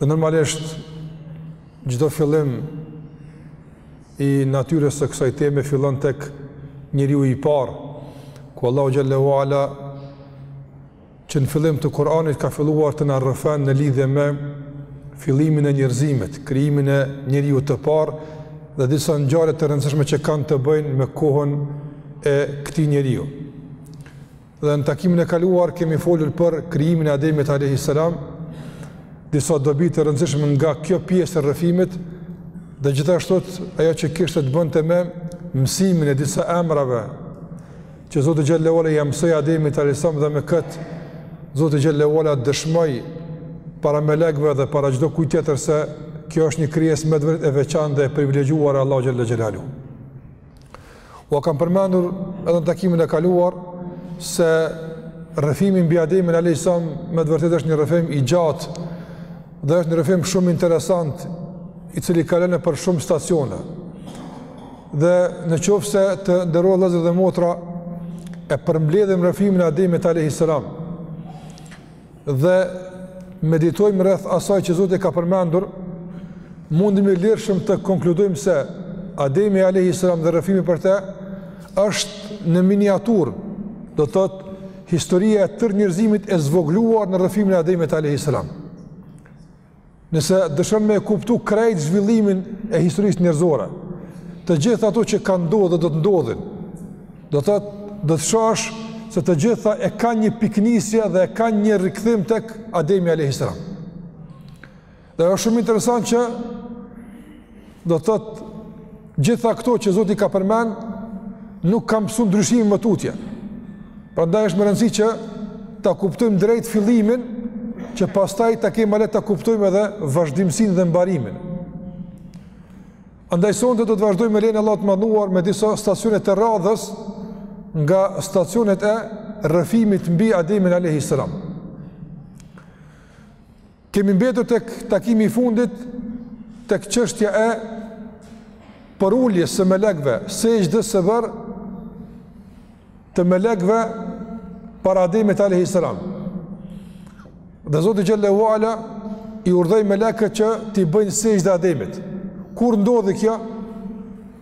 Dhe normalisht, çdo fillim i natyrës së kësaj teme fillon tek njeriu i parë, ku Allahu xhelle ue ala që në fillim të Kuranit ka filluar të na rrëfen në lidhe me fillimin e njerëzimit, krijimin e njeriut të parë dhe disa ngjarje të rëndësishme që kanë të bëjnë me kohën e këtij njeriu. Dhe në takimin e kaluar kemi folur për krijimin e Ademit alayhis salam, disa dobi të rëndësishme nga kjo pjesë e rrëfimit dhe gjithashtu ajo që kishte të bënte me mësimin e disa emrave që Zoti xhelle ue ala ia mësoi Ademit alayhis salam dhe me këtë Zoti xhelle ue ala dëshmoi para melekëve dhe para çdokujt tjetër se kjo është një krijesë me të vërtetë e veçantë dhe e privilegjuar e Allahut xhelle xhelaluhu. Ua kam përmendur edhe në takimin e kaluar se rrëfimi mbi Ademin alayhis salam me të vërtetë është një rrëfim i gjatë dhe është një rrëfim shumë interesant i cili kalon nëpër shumë stacione. Dhe në qoftë se të nderuar vëllezër dhe motra e përmbledhim rrëfimin e Ademit alayhis salam dhe meditojmë rreth asaj që Zoti ka përmendur, mundemi lirshëm të konkludojmë se Ademi alayhi salam dhe rrëfimi për të është në miniaturë, do të thotë historia e tërë njerëzimit e zvogëluar në rrëfimin e Ademit alayhi salam. Nëse dëshon me e kuptu krejt zhvillimin e historisë njerëzore, të gjitha ato që kanë ndodhë dhe do të ndodhin, do të shohësh se të gjitha e kanë një pikënisje dhe e kanë një rikthim tek Ademi a.s. Dhe është shumë interesant që Do të thotë, gjitha këto që Zoti ka përmend, nuk kanë pësu ndryshime më tutje. Prandaj është me rëndësi që ta kuptojmë drejt fillimin, që pastaj ta kemi ma lehtë ta kuptojmë edhe vazhdimësinë dhe mbarimin. Andaj sonte do të vazhdojmë me lejen e Allahut të madhëruar me disa stacionet e radhës nga stacionet e rrëfimit mbi Ademin a.s. Kemi mbetur tek takimi i fundit tek çështja e përuljes së melekëve, sexhdes së bërë të melekëve para Ademit alayhis salam. Dhe Zoti xhelle ue ala i urdhëroi melekët që t'i bëjnë sexhde Ademit. Kur ndodhi kjo?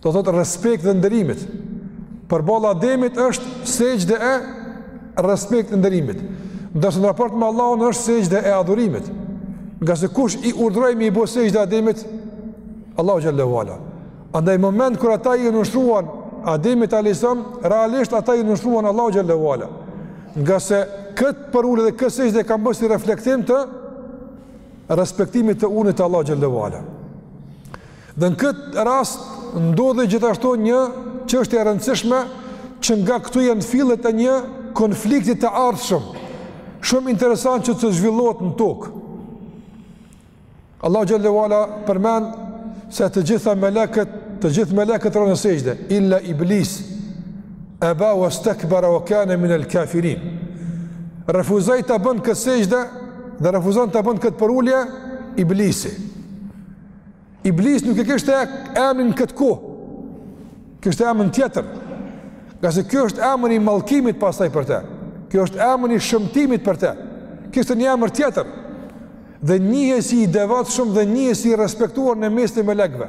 do të thotë respekt dhe nderimit. Përballë Ademit është sexhde e respekt e nderimit. Ndërsa në raport me Allahun është sexhde e adhurimit. Ngase kush i urdhëroi me i bo sexhde Ademit? Allahu xhelle ue ala. Andaj moment kur ata iu nënshtruan Ademit alejhi selam, realisht ata iu nënshtruan Allahut xhelle ue ala. Ngase këtë përulje dhe këtë sexhde kanë bërë si reflektim të respektimit të urdhrit të Allahut xhelle ue ala. Dhe në këtë rast ndodhi gjithashtu një çështje e rëndësishme që nga këtu janë fillet e një konflikti të ardhshëm. Shumë interesant që të zhvillohet në tokë. Allahu xhelle ue ala përmend se të gjitha melekët, të gjithë melekët ranë në sexhde, illa iblis aba wastakbara wa kana min al-kafirin. Refuzoi ta bën këtë sexhde dhe refuzon ta bën këtë përulje Iblisi. Iblisi nuk e kishte emrin këtë kohë, kishte emër tjetër, ngase kjo është emër i mallkimit pastaj për te, kjo është emër i shëmtimit për te, kishte një emrë tjetër, dhe njihej si i devotshëm dhe njihej si i respektuar në mesin e melekëve.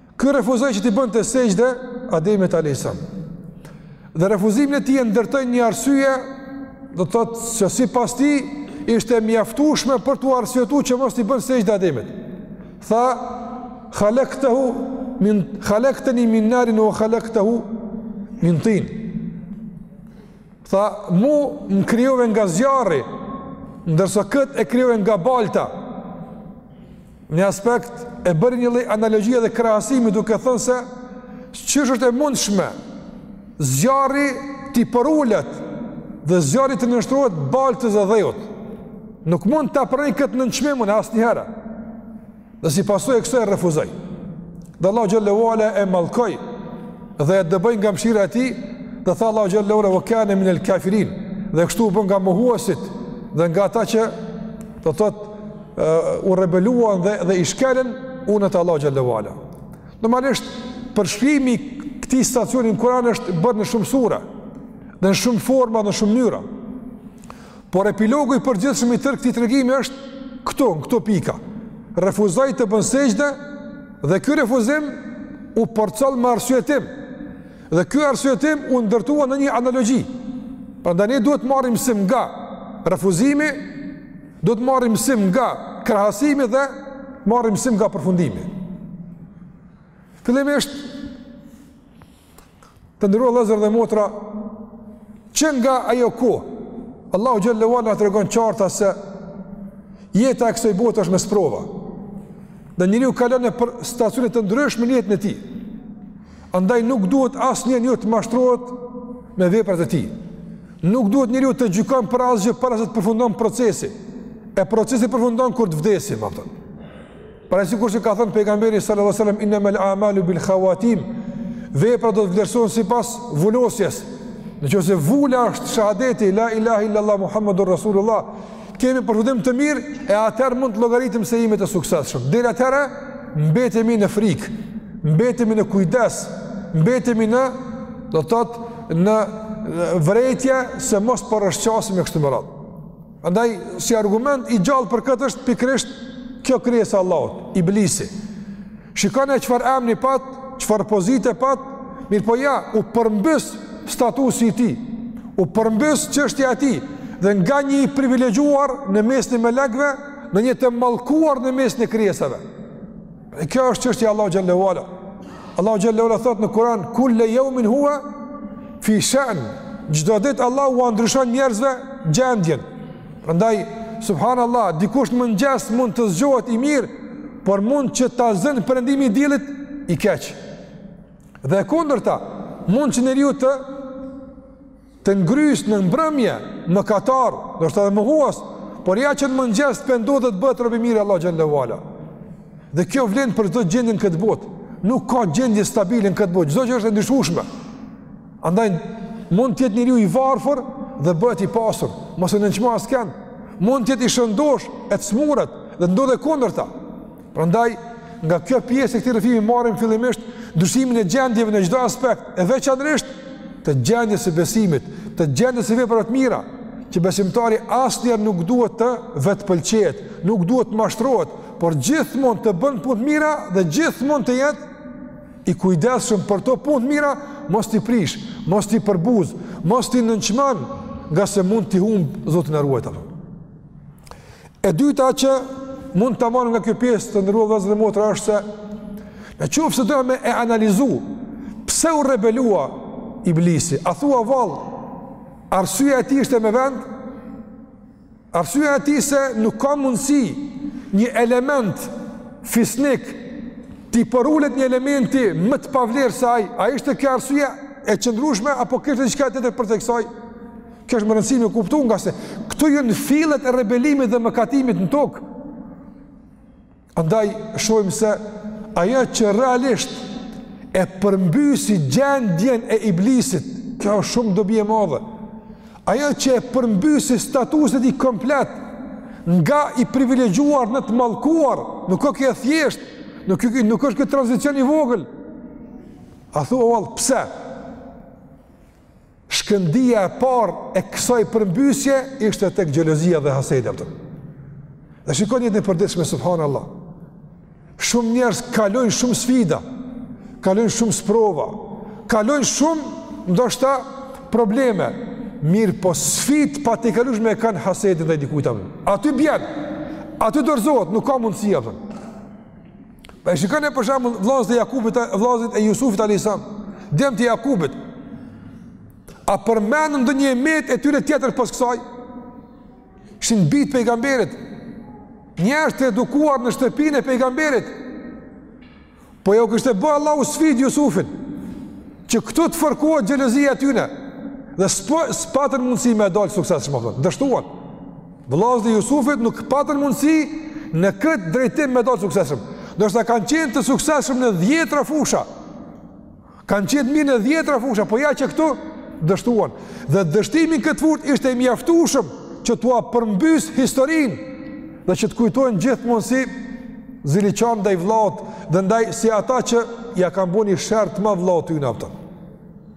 Ky refuzoi që t'i bënte sexhde Ademit alejhi selam. Dhe refuzimin e tij e ndërtoi në një arsye, do të thotë se sipas tij ishte e mjaftueshme për t'u arsyetu që mos t'i bën sexhde Ademit. Tha khalaqtahu min khalaqtani min narin wa khalaqtahu min tin. Tha mu më krijove nga zjarri, ndërsa këtë e krijove nga balta. Në një aspekt e bëri një lloj analogjie dhe krahasimi duke thënë se qysh është e mundshme zjarri t'i përulet dhe zjarri t'i nënshtrohet baltës dhe dheut. Nuk mund ta pranoj këtë nënçmim unë asnjëherë. Dhe si pasojë e kësaj refuzoi. Dhe Allahu xhelle ue ala e mallkoi dhe e dëboi nga mëshira e tij, dhe tha Allahu xhelle ue ala wa kana min al-kafirin. Dhe kështu u bë nga mohuesit dhe nga ata që do të thotë u rebeluan dhe dhe i shkelën urdhrat e Allahut xhelle ue ala. Normalisht përshkrimi i këtij stacioni në Kur'an është bërë në shumë sure dhe në shumë forma, në shumë mënyra. Por epilogu i përgjithshëm i tërë këtij tregimi është këto, në këto pika. Refuzoi të bën sexhde dhe ky refuzim u përcoll me arsyetim. Dhe ky arsyetim u ndërtua në një analogji. Prandaj ne duhet të marrim mësim nga refuzimi Do të marrim mësim nga krahasimi dhe marrim mësim nga përfundimi. Fillimisht të nderuar vllezër dhe motra që nga ajo kohë Allahu xhelle ue ala na tregon qartë se jeta e kësaj bote është me sprova dhe njeriu kalon nëpër stacione të ndryshme në jetën e tij Andaj nuk duhet asnjë njeri të mashtrohet me veprat e tij. Nuk duhet njeriu të gjykon për asgjë para se të përfundon procesi. E procesi përfundon kur të vdesim, apo. Pra sikurse ka thënë pejgamberi sallallahu alajhi wasallam inna mal a'malu bil khawatim, veprat do të vlerësohen sipas vulosjes. Në qoftë se vula është shahadeti la ilaha illallah muhammedur rasulullah, kemi përfundim të mirë e atëherë mund të llogaritim se jemi të suksesshëm. Deri atëherë mbetemi në frikë, mbetemi në kujdes, mbetemi në do të thotë në vërejtje se mos po rrëshqasim e kështu me radhë. Andaj si argument i gjallë për këtë është pikërisht kjo krijesë e Allahut, Iblisi. Shikoni çfarë emni pat, çfarë pozite pat, mirëpo ja, u përmbys statusi i tij, u përmbys çështja e tij, dhe nga një i privilegjuar në mesin e melekve, në një të mallkuar në mesin e krijesave. E kjo është çështja e Allahut xhelle ue ala. Allahu xhelle ue ala thotë në Kuran, kulle jeumin huve fi shen, çdo ditë Allah ua ndryshon njerëzve gjendjen, Prandaj subhanallah dikush në mëngjes mund të zgjohet i mirë, por mund që ta zënë perëndimi i diellit i keq. Dhe kundërta, mund që njeriu të të ngryset në mbrëmje, mëkatar, ndoshta edhe mohues, por ja që në mëngjes të pendohet dhe të bëhet rob i mirë i Allahut xhelle ue ala. Dhe kjo vlen për çdo gjendje në këtë botë. Nuk ka gjendje stabile në këtë botë, çdo gjë është e ndryshueshme. Andaj, mund të jetë njeriu i varfër dhe bëhet i pasur, mos e nënçmo askënd, mund të jetë i shëndoshë e të smuret dhe ndodh e kundërta. Prandaj, nga kjo pjesë e këtij rrëfimi marrim fillimisht, ndryshimin e gjendjeve në çdo aspekt, e veçanërisht të gjendjes së besimit, të gjendjes së veprave të mira, që besimtari asnjëherë nuk duhet të vetëpëlqehet, nuk duhet të mashtrohet, por gjithmonë të bënë punë të mira dhe gjithmonë të jetë i kujdesshëm për to punë të mira, mos t'i prish, mos t'i përbuz, mos t'i nënçmon, ngase mund t'i humb Zoti na ruajtë apo. E dyta që mund ta marrim nga kjo pjesë të nderuar vllezër dhe motra është se në qoftë se dojmë me e analizu pse u rebelua iblisi, a thua vallë arsyeja e tij ishte me vend? Arsyeja e tij se nuk ka mundësi një element fisnik t'i përulet një elementi më të pavlerë se ai, a ishte kjo arsye e qëndrueshme apo kishte diçka tjetër përtej kësaj? Kjo është me rëndësi me kuptu ngase këtu janë fillet e rebelimit dhe mëkatimit në tokë. Andaj shohim se ajo që realisht e përmbysi gjendjen e Iblisit, kjo është shumë dobi e madhe. Ajo që e përmbysi statusin e tij komplet, nga i privilegjuar në të mallkuar, nuk o kjo e thjeshtë, nuk, nuk është kjo tranzicion i vogël. A thua vallë, pse? Shkëndija e parë e kësaj përmbysje ishte tek xhelozia dhe hasedi, a kupton. Dhe shikoni jetën e përditshme subhanallah. Shumë njerëz kalojnë shumë sfida, kalojnë shumë sprova, kalojnë shumë ndoshta probleme. Mirëpo sfidë të patejkalueshme e kanë hasedin ndaj dikujt, a kupton. Aty bjenë, aty dorëzohet, nuk ka mundësi, a kupton Pra e shikoni për shembull vëllazët e Jakubit, vëllazët e Jusufit alejhi selam, djemt e Jakubit. A përmendet ndonjë e metë e tyre tjetër pos kësaj? Ishin bijtë e pejgamberit. Njerëz të edukuar në shtëpinë e pejgamberit. Po jau kishte bë Allahu sfidë Jusufin që këtu të fërkohet xhelozia e tyre dhe s'po s'patën mundësi me dal të suksesshëm, a kupton. Dështuan. Vëllazërit e Jusufit nuk patën mundësi në këtë drejtim me dalë të suksesshëm. Ndoshta kanë qenë të suksesshëm në dhjetra fusha. Kanë qenë të mirë në dhjetra fusha, po ja që këtu dështuan. Dhe dështimi në këtë furt ishte i mjaftushëm që t'ua përmbysë historinë dhe që t'i kujtojnë gjithmonë si ziliqarë ndaj vllaut dhe ndaj si ata që ia kanë bo një sherr të madh vllaut tyne, a kupton.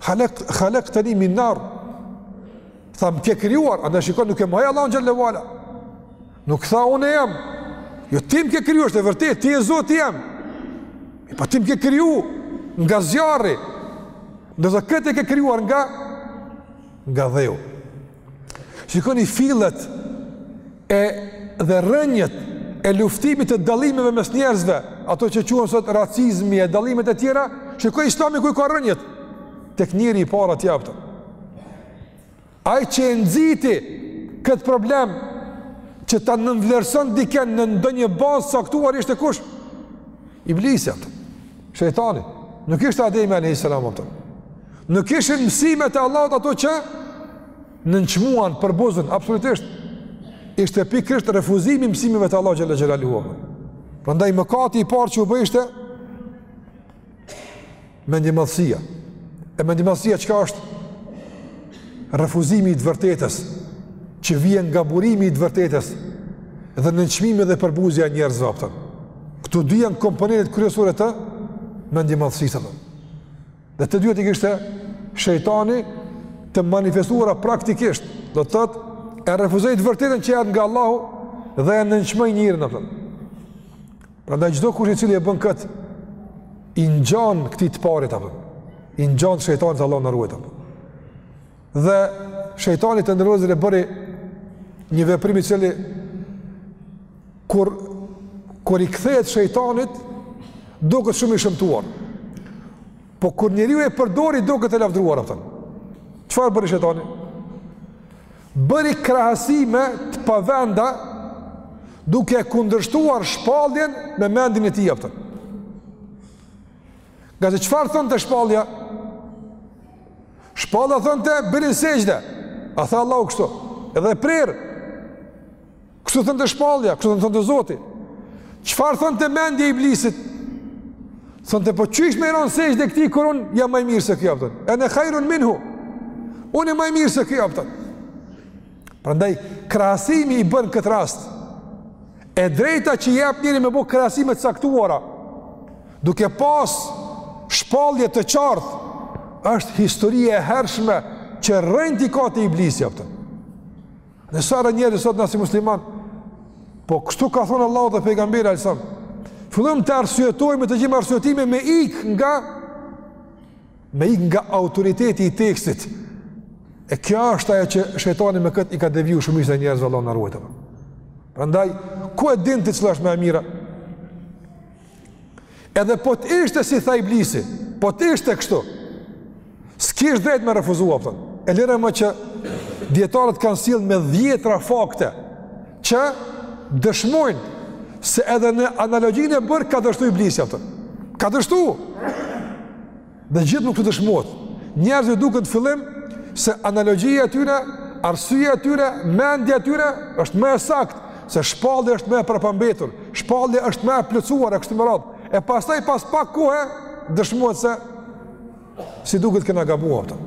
Halek, halekteni min nar, tha më ke krijuar, andaj shiko, nuk e mohoi Allahun xhele ue ala. Nuk tha unë jam, jo ti më ke kriju, është e vërtetë, ti je Zoti jem. E po ti më ke kriju nga zjarri, ndërsa këtë e ke krijuar nga, nga dheu. Shikoni fillet edhe rrënjët e luftimit të dallimeve mes njerëzve, ato që quhen sot racizmi e dallimet e tjera, shiko Islami ku i ka rrënjët, tek njeriu i parë atje, a kupton. Ai që e nxiti këtë problem, që ta nënvlerëson dikënd në ndonjë bazë të caktuar ishte kush? Iblisi, a kupton. Shejtani, nuk ishte Ademi alejhi selam, kupton. Nuk ishin mësimet e Allahut ato që nënçmuan përbuzën, absolutisht. Ishte pikërisht refuzimi i mësimeve të Allahut xhele xhelaluhu. Prandaj mëkati i parë që u bë ishte mendjemadhësia. E mendjemadhësia çka është? Refuzimi i të vërtetës që vjen nga burimi i të vërtetës dhe nënçmimi dhe përbuzja e njerëzve, kupton. Këto dy janë komponentet kryesore të mendjemadhësisë. Dhe të dyja i kishte shejtani të manifestuara praktikisht, do të thotë e refuzoi të vërtetën që janë nga Allahu dhe e nënçmoi njeriun, kupton. Prandaj çdokush i cili e bën këtë i ngjan këtij të parit, kupton, i ngjan shejtanit Allahu na ruajt apo. Dhe shejtani të nderuar vëllezër e bëri një veprim i cili kur kur i kthehet shejtanit duket shumë i shëmtuar. Po kur njeriu e përdor i duket e lavdruar, kupton. Çfarë bëri shejtani? Bëri krahasime të pavenda duke kundërshtuar shpalljen me mendjen e tij, kupton. Ngase çfarë thonte shpallja? Shpallja thonte bëni sexhde. A tha Allahu kështu. Edhe prerë. Kështu thonte shpallja, kështu thonte Zoti. Çfarë thonte mendja e Iblisit? Thonte po qysh me i ra në sexhde këtij kur unë jam ma i mirë se ky, kupton. Ene hajrun minhu. Unë jam ma i mirë se ky, kupton. Prandaj krahasimi i bërë në këtë rast e drejta që jep njeriu me bo krahasime të caktuara duke pas shpallje të qartë është histori e hershme që rrënjët i ka te Iblisi, kupton. Në sa raste njerëz sot na si muslimanë, po kështu ka thonë Allahu dhe pejgamberi alejhi selam. Fillojmë të arsyetojmë të gjejmë arsyetime me ik nga me ik nga autoriteti i tekstit, e kjo është ajo që shejtani me këtë i ka deviju shumicën e njerëzve, Allahu na ruajtë. Prandaj, ku e din ti cila është ma e mira? Edhe po të ishte si tha Iblisi, po të ishte kështu, s'kish drejtë me refuzu, kupton. e lëre më që dijetarët kanë sjellë me dhjetra fakte, që dëshmojnë se edhe në analogjinë e bërë ka dështu Iblisi, kupton. ka dështu, Dhe gjithë nuk të dëshmohet. Njerëzve u duket në fillim se analogjia e tyre, arsyeja e tyre, mendja e tyre është më e saktë, se shpallja është më e prapambetur, shpallja është më e plotësuar e kështu me radhë. E pastaj pas pak kohë dëshmohet se si duket kena gabu, kupton.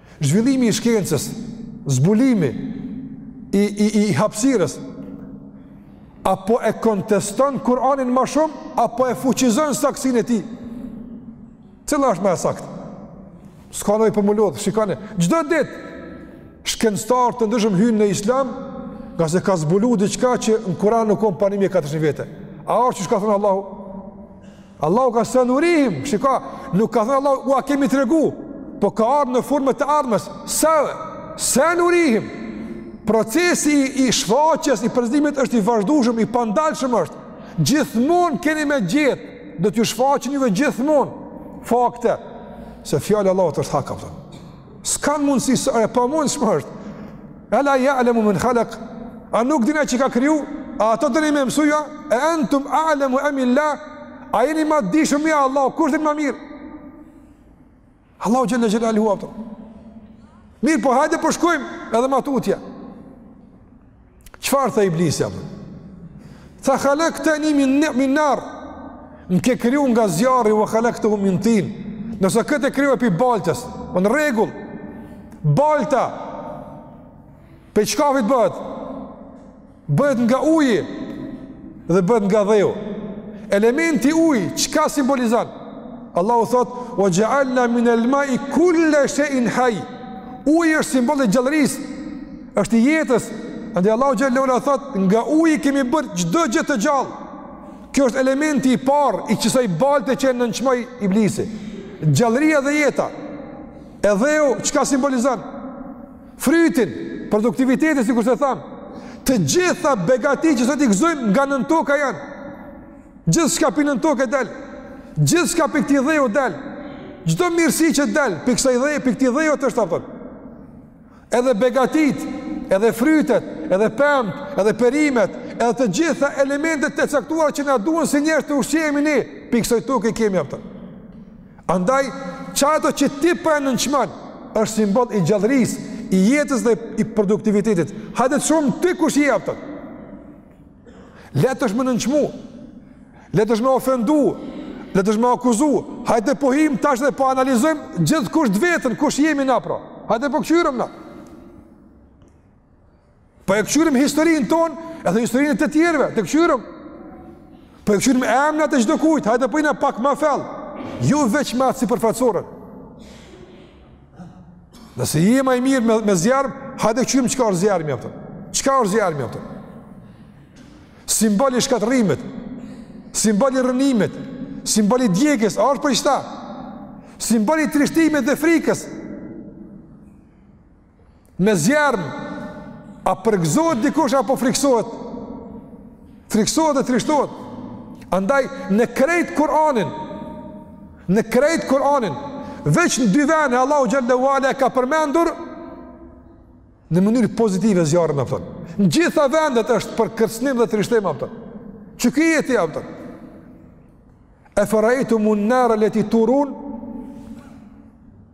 Zhvillimi i shkencës, zbulimi i i i hapësirës apo e konteston Kur'anin më shumë apo e fuqizon saktësinë e tij? Cila është më e saktë? S'ka nevojë për m'u lodh, shikoni, çdo ditë shkencëtarë të ndryshëm hyjnë në Islam, ngase ka zbuluar diçka që në Kur'an u kon para 1400 vjete. A është që ka thënë Allahu? Allahu ka senurihim, shiko, nuk ka thënë Allahu, ua kemi tregu, po ka ardhë në formë të ardhmes, se, senurihim, procesi i shfaqjes, i prezantimit është i vazhdueshëm, i pandalshëm është, gjithmonë keni me gjetë, do t'ju shfaqen juve gjithmonë fakte, se fjala e Allahut është hak, a kupton. S'kanë mundësi, e pamundshme është. Ela ja'lemu men halak, a nuk din ai që ka kriju, a po doni me mësu ju a, e entum a'lemu emil-lah, a jeni ma dijshëm ju a Allahu, kush din ma mirë? Allahu xhel-le xhelaluhu, a kupton. Mirë, po hajde po shkojmë edhe ma tutje. Çfarë tha Iblisi apo? Tha halakteni min nar Më ke kriju nga zjarri Ve halaktehu min tin Ndërsa këtë e krijove pi baltës Në rregull Balta Pi çkafit bëhet Bëhet nga uji Dhe bëhet nga dheu Elementi uji Çka simbolizon Allahu thotë Ve xhealna minel mai kul-le shej'in haj Uji është simbol i gjallërisë Është i jetës. Andaj Allahu xhel-le ve ala thotë, nga uji kemi bërë çdo gjë të gjallë. Kjo është elementi i parë i kësaj balte që e nënçmoi Iblisi. Gjallëria dhe jeta. E dheu çka simbolizon? Frytin, produktivitetin sikurse thamë. Të gjitha begati që sot i gëzojmë nga nën toka janë. Gjithçka pi nën toke del Gjithçka pi këtij dheu del Çdo mirësi që del Pi kësaj dheu, pi këtij dheut është, a kupton Edhe begatitë, edhe frytet, edhe pemët, edhe perimet, edhe të gjitha elementet e caktuar që na duhen si njerëz të ushqehemi ne, pi kësaj toke i kemi, a kupton. Andaj, qato që ti po e nënçmon, është simbol i gjallërisë, i jetës dhe i produktivitetit. Hajde të shohim ty kush je, a kupton. Lehtë është me nënçmu, lehtë është me ofendu, lehtë është me akuzu, hajde po him tash dhe po analizojmë gjithkush të veten, kush jemi na pra, hajde po këqyrëm na. Po e këqyrëm historinë tonë, edhe historinë e të tjerëve, të këqyrëm. Po e këqyrëm emnat e çdokujt, hajde po hina pak ma fellë, jo veç me atë sipërfaqësoren. Nëse je ma i mirë me, me zjarm, hajde kqyrim çka është zjarmi aftë. Çka është zjarmi aftë? Simbol i shkatërrimit, simbol i rrënimit, simbol i djegës, a është për qita? Simbol i trishtimit dhe frikës. Me zjarm a përgëzohet dikush apo friksohet? Friksohet dhe trishtohet. Andaj në krejt Kur'anin, në krejt Kur'anin, veç në dy vene Allahu xhel-le ve ala e ka përmendur në mënyrë pozitive zjarrin, apton. Në gjitha vendet është për kërcënim dhe trishtim, apton. Qiky je ti, apton. E faraitumun naral leti turun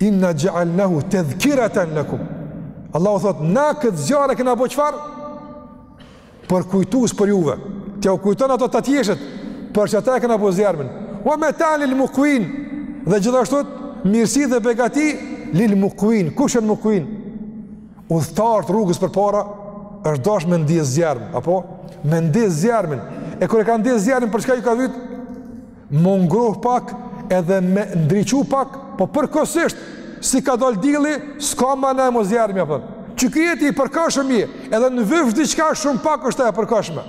Inna ja'alnahu tadhkiratan lakum. Allahu thot, na këtë zjarr e kena bo çfarë? Përkujtues për juve. T'jau kujton atë të atjeshit, për qata e kena bo zjarmin. Wa metaan lil mukuin. Dhe gjithashtu mirësi dhe begati lil mukuin. Kush janë mukuin? Udhëtarët. Rrugës përpara është dasht me ndez zjarm, apo me ndez zjarmin. E kur e kanë ndez zjarmin, për çka ju ka vyjt? M'u ngroh pak edhe me ndriçu pak, po përkohësisht si ka dal dilli, s'ka mana mo zjarrmi, apton. Qiky je ti, i përkohshëm je, edhe në vyfsh diçka shumë pak është e përkohshme.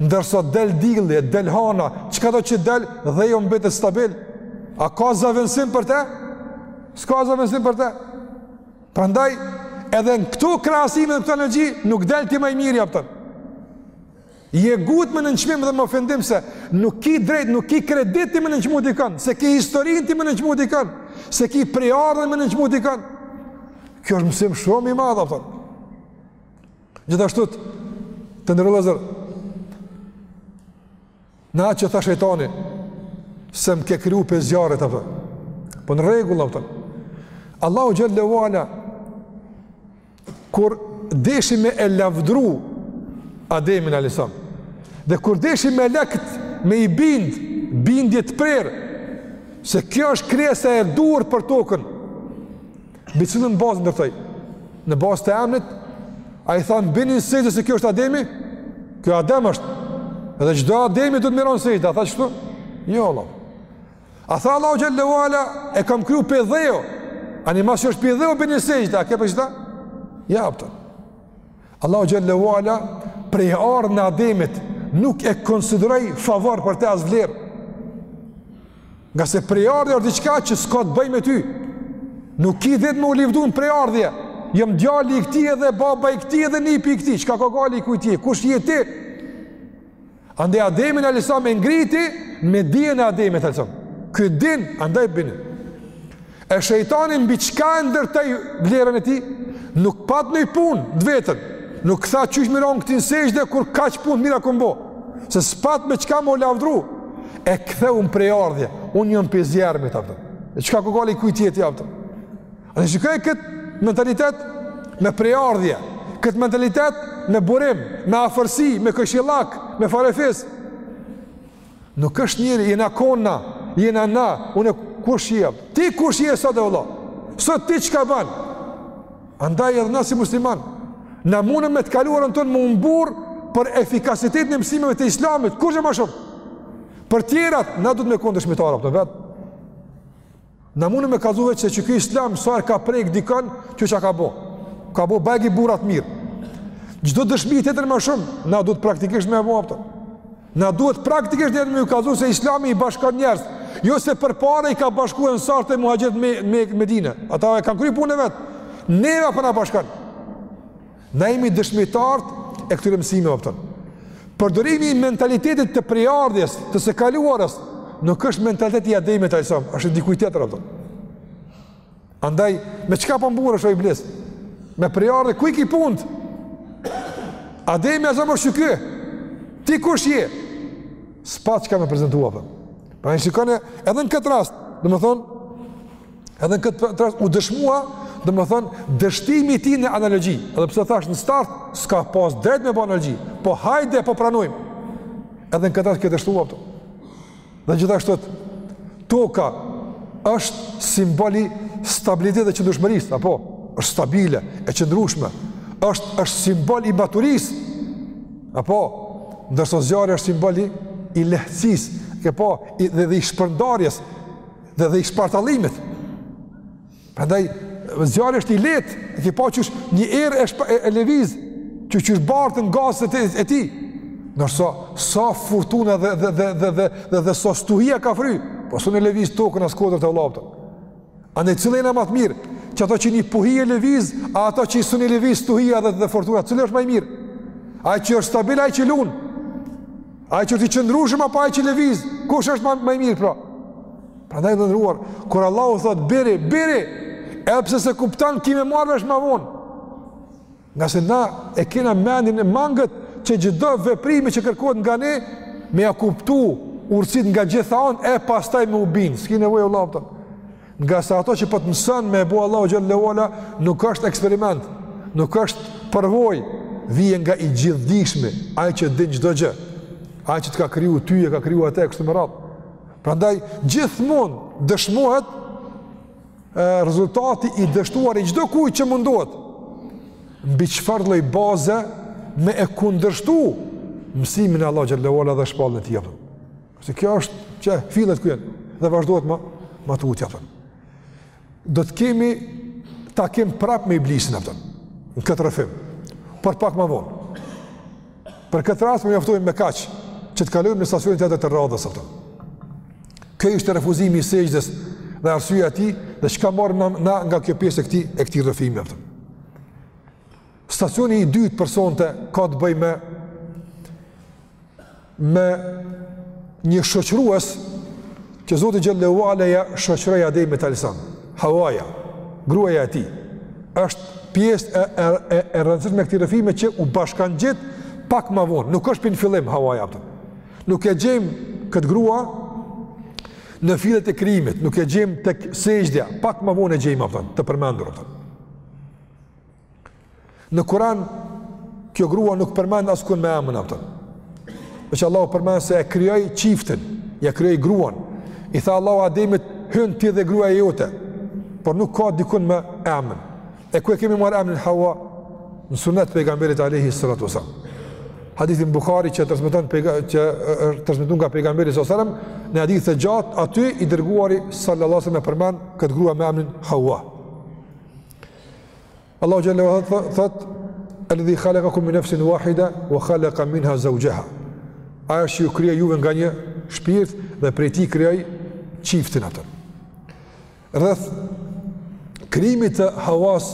Ndërsa del dilli, del hana, çkado që del dhe ajo mbetet stabil. A ka zavendësim për të? S'ka zavendësim për të. Prandaj edhe në këto krahasime në këto energji nuk del ti ma i mirë, apton. Je ngut me nënçmim dhe me ofendim se nuk ki drejt, nuk ki kredit ti me nënçmu dikën, s'e ki historinë ti me nënçmu dikën, s'e ki prejardhjen me nënçmu dikën. Kjo është mësim shumë i madh, apton. Gjithashtu të, të nderuar vëllezër, në atë që tha shejtani, se më ke kriju pe zjarrit, apton. Po në rregull, apton. Allahu xhel-le ve ala, Kur deshi me e lavdru Ademin alejhi selam, dhe kur deshi melekt me i bind, bindje të prerë, se kjo është krijesa e duhur për tokën, mbi cilën bazë e ndërtoi, në bazë të emnit, a i tha, bini në sexhde se kjo është Ademi, kjo Adem është, edhe çdo Ademi do të meriton sexhde, a tha qështu? Jo, Allah. A tha Allahu xhel-le ve ala e kam kriju pe dheu. Ani masi që është pe dheu bini në sexhde, a ke për qita? Jo, apton. Allahu xhel-le ve ala prejardhjen e Ademit nuk e konsideroi favor për të as vlerë. Ngase prejardhja është diçka që s'ka të bëjë me ty. Nuk ki drejt me u lavdu në prejardhje. Jam djali i këtij dhe baba i këtij dhe nipi i këtij. Çka ka gajle i kujt je? Kush je ti? Andaj Ademin alejhi selam e ngriti me dijen e Ademit alejhi selam. Ky din, andaj bini. E shejtani mbi çka e ndërtoi vlerën e tij? Nuk pat naj punë të veten. Nuk tha qysh m'i ra këtij në sexhde kur kaq punë t'mira kom bo. Se s'pat me çka me u lavdru. E ktheu në prejardhje. Unë jam pej zjarmit, kupton. E çka ku ka le, i kujt je ti, kupton? Dhe shikoje këtë mentalitet me prejardhje, këtë mentalitet me burim, me afërsi, me këshillak, me farefis. Nuk është njeri, jena kon na, jena na, une kush je, ti kush je sot o vlla, sot ti çka ban, andaj edhe na si musliman, na munë me të kaluarën tonë me u mburrë për efikasitetin e mësimeve të islamit, kurgja ma shumë, për tjerat, na duhet me kon dëshmitarë, kupton, vetë, Na mundë me kallzu veç se qiky islam sa herë ka prek dikën, kqyr çka ka bo. Ka bo bajagi burra t'mirë. Çdo dëshmi tjetër ma shumë, na duhet praktikisht me e bo kupton. Na duhet praktikisht dhe me ju kallzu se islami i bashkon njerëz. Jo se përpara i ka bashku ensarët e muhaxhirët me, me, Medine. Ata e kanë kry punën e vet. Neve a po na bashkon. Na jemi dëshmitarët e këtyre mësimeve, kupton. Përdorimi i mentalitetit të prejardhjes, të së kaluarës, nuk është mentaliteti i Ademit alejhi selam, është i dikujt tjetër, kupton. Andaj me çka po mburresh o Iblis? Me prejardhje ku i ke punt? Ademi alejhi selam osht qiky. Ti kush je? S'pat çka me prezantua, kupton. Pra shikoni edhe në këtë rast, domethënë Edhe në këtë rast u dëshmua, domethonë, dështimi i tij në analogji. Edhe pse thashë në start, s'ka pas drejt me bo analogji, po hajde, po pranojmë. Edhe në këtë rast ke dështua, kupton. Dhe gjithashtu toka është simbol i stabilitetit dhe qëndrushmërisë, apo është stabile, e qëndrushme, është, është simbol i maturisë, apo ndërsa zjarri është simbol i lehtësisë, apo dhe, dhe i shpërndarjes, dhe dhe i shpartallimit. Prandaj zjarri është i lehtë, e ke pa qysh një erë e, e, e lëviz, që qysh barten gacat e, e tij. Ndërsa, sa furtuna dhe, dhe, dhe, dhe, dhe, dhe, dhe sa stuhia ka fry, po s'un e lëviz tokën as kodrat o vlla, kupton. Andaj cilën ma të mirë, qato që një puhi e lëviz, a ato që s'un e lëviz stuhia dhe, dhe fortuna, cili është ma i mirë? Ai që është stabil, ai që lun? Ai që është i qëndrushëm apo ai që lëviz? Kush është ma i mirë pra? Prandaj të nderuar, kur Allahu thot biri, biri, edhe pse s'e kupton, ki me marrë vesh ma vonë. Ngase na e kena mendjen e mangët që çdo veprim që kërkohet nga ne, me ja kuptu urtësitë nga gjitha anë, e pastaj me u bind, s'ki nevojë o vlla, kupton. Ngase ato që po të mëson me bo Allahu xhel-le ue ala nuk është eksperiment, nuk është përvojë, vjen nga i gjithdijshmi, ai që din çdo gjë. Ai që të ka kriju ty e ka kriju atë e kështu me radhë. Prandaj gjithmonë dëshmohet rezultati i dështuar i çdo kujt që mundohet mbi çfarë lloj baze me e kundërshtu mësimin e Allahu xhel-le ue ala dhe shpalljen e tij. Se kjo është që fillet ku jenë, dhe vazhdohet ma, ma tutje, a kupton. Do të kemi takim prap me iblisin, a kupton, në këtë rrëfim, por pak ma vonë. Për këtë rast po mjaftojmë me kaq, që të kalojmë në stacionin tjetër të radhës, a kupton. Kjo ishte refuzimi i sexhdes dhe arsyeja e tij, dhe çka marrim na, na nga kjo pjesë e këtij, e këtij rrëfimi, a kupton. Stacioni i dytë për sonte ka të bëj me me një shoqërues që Zoti xhel-le ue ala ja shoqëroi Ademit alayhissalam. Hawaja, gruaja e tij, është pjesë e e e, e rëndësishme e këtij rrëfimi që u bashkangjit pak ma vonë. Nuk është pi n'fillim Hawaja, a kupton. Nuk e gjejmë këtë grua në fillet e krijimit, nuk e gjejmë tek sexhdja, pak ma vonë e gjejmë, a kupton, të përmendur, a kupton. Në Kur'an kjo grua nuk përmendet askund me emën, a kupton. Me që Allah përmend se e krijoi çiftin, ja krijoi gruan. I tha Allahu Ademit, "Hyn ti dhe gruaja jote." Por nuk ka dikun me emën. E ku e kemi marrë emrin Hawa? Në sunet të pejgamberit alayhi salatu wasallam. Hadithi në Bukhari që transmeton, që është transmetuar nga pejgamberi sallallahu alajhi wasallam, në hadith të gjatë aty i dërguari sallallahu alajhi wasallam e përmend këtë grua me emrin Hawa. Allahu xhel-le ue ala thot Alladhi khalaqakum min nafsin wahida wa khalaqa minha zawjaha. Ai është që ju krijoi juve nga një shpirt dhe prej tij krijoi çiftin, a kupton. Rreth krijimit të Hawas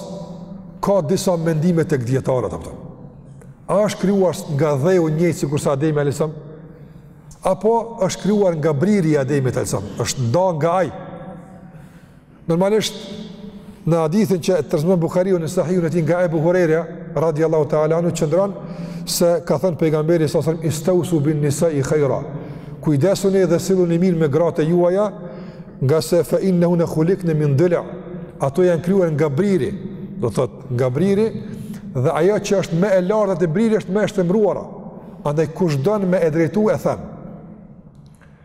ka disa mendime tek dijetarët, a kupton. A është krijuar nga dheu njëjtë sikurse Ademi alayhissalam? Apo është krijuar nga briri i Ademit alayhissalam? Është nda nga ai? Normalisht në hadithin që transmeton Buhariu në Sahihun e tij nga Abu Huraira radhiyallahu ta'ala anhu qëndron se ka thënë pejgamberi alayhissalam istausu bin nisa'i khaira. Kujdesuni dhe silluni mirë me gratë e juaja, ngase fa innahun khuliqna min dila. Ato janë krijuar nga briri, do thot nga briri dhe ajo që është më e lartë te briri është më e shtrembruara. Andaj kush don me e drejtu e then.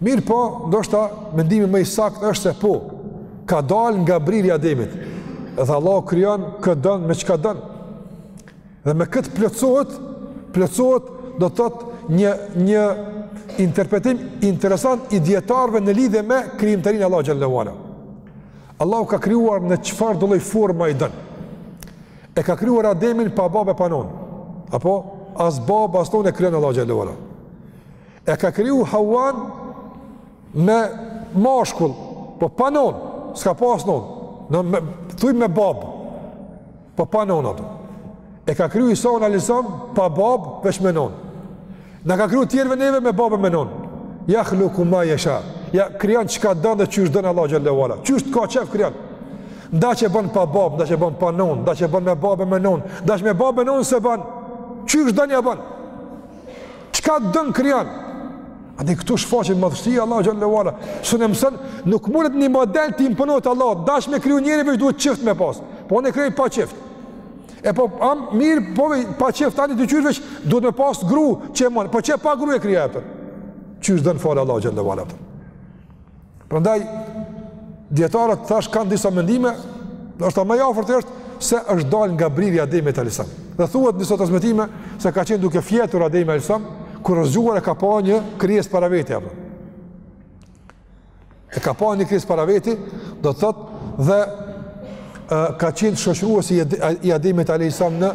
Mirë po, ndoshta mendimi më i saktë është se po, ka dalë nga briri i Ademit. Dhe Allah krijon kë don me çka don. Dhe me këtë plotësohet, plotësohet do të thotë një një interpretim interesant i dijetarëve në lidhje me krijimtarinë e Allahut xhel-le ve ala. Allahu ka krijuar në çfarëdo lloj forme e don. E ka krijuar Ademin pa babë pa non. Apo as babë as non e krijon Allahu xhel-le ve ala. e ka kriju Hawan me mashkull, po pa non, s'ka pas non, do me, thuj me bab, po pa non ato. E ka kriju Isan alejhi selam, pa bab, veç me non. Na ka kriju tjerve neve me bab e me non. Jahluku ma jesha, krijon çka don dhe qysh don Allahu xhel-le ve ala, qysh ka qef krijon. N'daç e bon pa bab, n'daç e bon pa non, n'daç e bon me bab e me non, n'daç me bab e non s'e bon, qysh don ja bon. Çka të don krijon. Edhe këtu shfaqet madhështia e Allahut xhel-le ve ala. Se na mëson, nuk mundet një model të imponohet Allahut, desh me kriju njeri veç duhet çift me pas. Po unë e krijoj pa çift. E po, am, mirë, po veç, pa çift, tani te kqyr veç, duhet me pas gru që e mon. Po qe pa gru e krijoi a kupton? Qysh don fare Allahu xhel-le ve ala a kupton? Prandaj dijetarët thashë kanë disa mendime, ndoshta më i afërt është se është dal nga briri i Ademit alejhi selam. Dhe thuhet në disa transmetime se ka qenë duke fjetur Ademi alejhi selam kur është zgjuar e ka pa një krijesë para veti apo. E ka pa një krijesë para veti, do të thotë dhe e, ka qenë shoqëruesi i Ademit alejhi selam në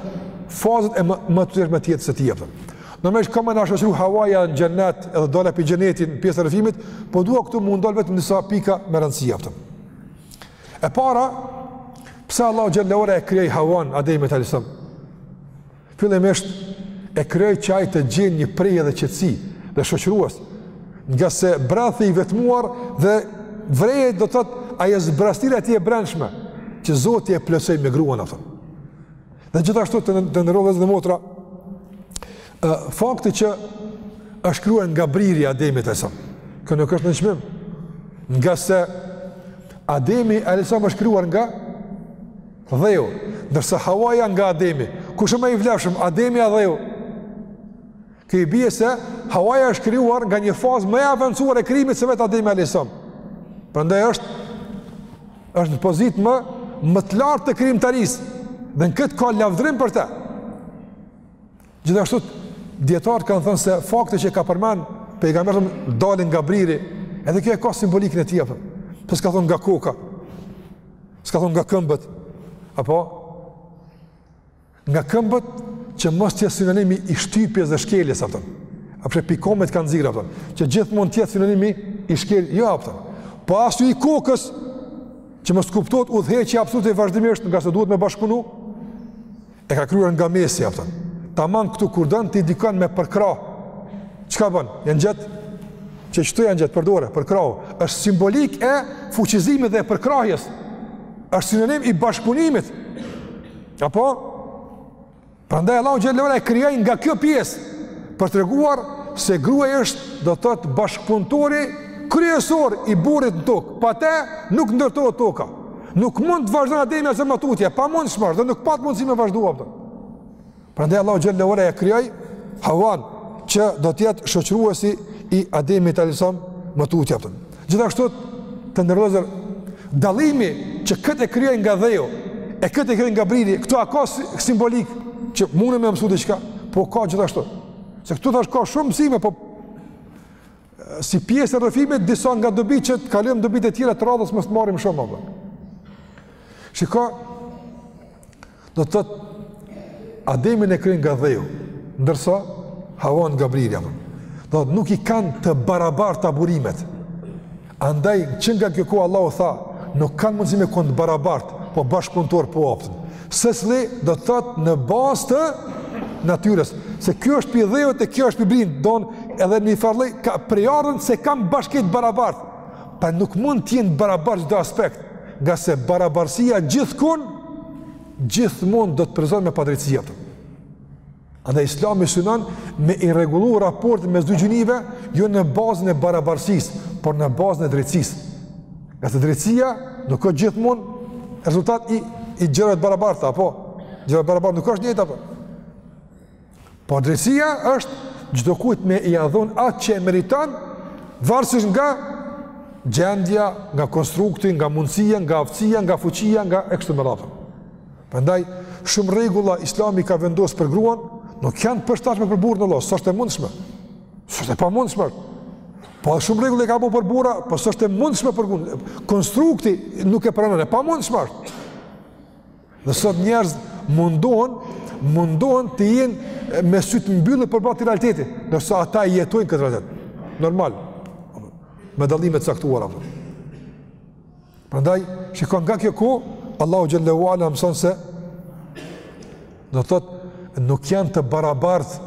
fazat e mëtejshme të jetës së tij apo. Normalisht ka me na shoqëru havaja në xhennet edhe dalja pi xhennetit në pjesën e rrëfimit, po dua këtu m'u ndal vetëm disa pika me rëndësi a kupton. E para, pse Allahu xhel-le ve ala e krijoi havan Ademit alejhi selam? Fillimisht e krijoi që ai të gjejë një prehje edhe qetësi dhe shoqërues, ngase bridhte i vetmuar dhe vërehej do të thotë ajo zbrastira e tij e brendshme që Zoti e plotësoi me gruan a kupton. Dhe gjithashtu të nderuar vllezër dhe motra ë fakti që është krijuar nga briri i Ademit alejhi selam. Kjo nuk është nënçmim. Ngase Ademi alejhi selam është krijuar nga dheu, ndërsa Hawaja nga Ademi. Kush është më i vlefshëm, Ademi a dheu? Kjo i bie se hawaja është krijuar nga një fazë më e avancuar e krijimit se vetë Ademi alejhi selam. Prandaj është është në pozitë më më të lartë të krijimtarisë. Dhe në këtë ka lavdrim për të. Gjithashtu dijetarët kanë thënë se fakti që ka përmend pejgamberi daljen nga briri, edhe kjo e ka simbolikën e tij apo. Pse s'ka thon nga koka. S'ka thon nga këmbët. Apo Nga këmbët që mos të jetë sinonimi i shtypjes dhe shkeljes, apëton. Apëton, pi kamët ka nxjerrë, apëton. Që gjithmonë të jetë sinonimi i shkeljes, jo, apëton. Po as pi kokës, që mos të kuptohet udhëheqje absolute vazhdimisht ngase duhet me bashkëpunu, e ka kriju nga mesi, apëton. Taman këtu kur don ti dikon me përkrah, çka bën? Ja ngjet që qëtu, ja ngjet për dore, përkrahu, është simbolikë e fuqizimit dhe e përkrahjes, është sinonim i bashkëpunimit, Apo? Prandaj Allahu xhallahu ala e krijoi nga kjo pjesë për të treguar se gruaja është do të thotë bashkëpunëtori kryesor i burrit në tokë. Pa të nuk ndërtohet toka. Nuk mund të vazhdon Ademi alayhis salam ma tutje, e pamundshme, nuk pat mundësi me vazhdu apton. Prandaj Allahu xhallahu ala e krijoi Havan që do të jetë shoqëruesi i Ademit alayhis salam më tutje apton. Gjithashtu të nderuar vëllezër, dallimi që këtë e krijoi nga dheu, e këtë e krijoi nga brinja, këtu a ka simbolikë që mundet me na mësu diçka, po ka gjithashtu. Se këtu thashë ka shumë mësime, po si pjesë e rrëfimit, disa nga dobitë që të kalojmë dobitë e tjera të radhës mos të marrim shumë. Shiko, Do të thotë Ademin e krijoi nga dheu, ndërsa Havan nga brinja. Do të thotë nuk i kanë të barabarta burimet. Andaj që nga kjo kohë Allahu tha, nuk kanë mundësi me kon të barabartë, po bashkëpunëtorë po apton. Secili do të thotë në bazë të natyrës, se ky është pi dheut e kjo është pi brinje, don edhe njëfarë lloj kah prejardhja se kanë bashkë të barabartë. Po nuk mund të jenë të barabartë në çdo aspekt, ngase barabarësia gjithkund gjithmonë do të përziron me padrejtësi apton. Andaj Islami synon me i rregullu raportin mes dy gjinive, jo në bazën e barabarësisë, por në bazën e drejtësisë. Ngase drejtësia nuk është gjithmonë rezultat i i gjërave të barabarta, apo gjëra të barabarta nuk është e njëjta apo. Por drejtësia është çdokujt me ia dhon atë që e meriton, varësisht nga gjendja, nga konstrukti, nga mundësia, nga aftësia, nga fuqia, nga e kështu me radhë. Prandaj shumë rregulla Islami ka vendosur për gruan, nuk janë të përshtatshme për burrin vëlla, s'është e mundshme. Është e pamundshme. Po shumë rregulla ka bo për burra, po s'është e mundshme për gruan. Konstrukti nuk e pranon, e pamundshme. Dhe sot njerëz mundohen, mundohen të jenë me sy të mbyllur përballë realitetit, ndërsa ata e jetojnë këtë realitet. Normal. Me dallime të caktuara apo. Prandaj, shiko nga kjo kohë Allahu xhallahu ala mëson se do thotë nuk janë të barabartë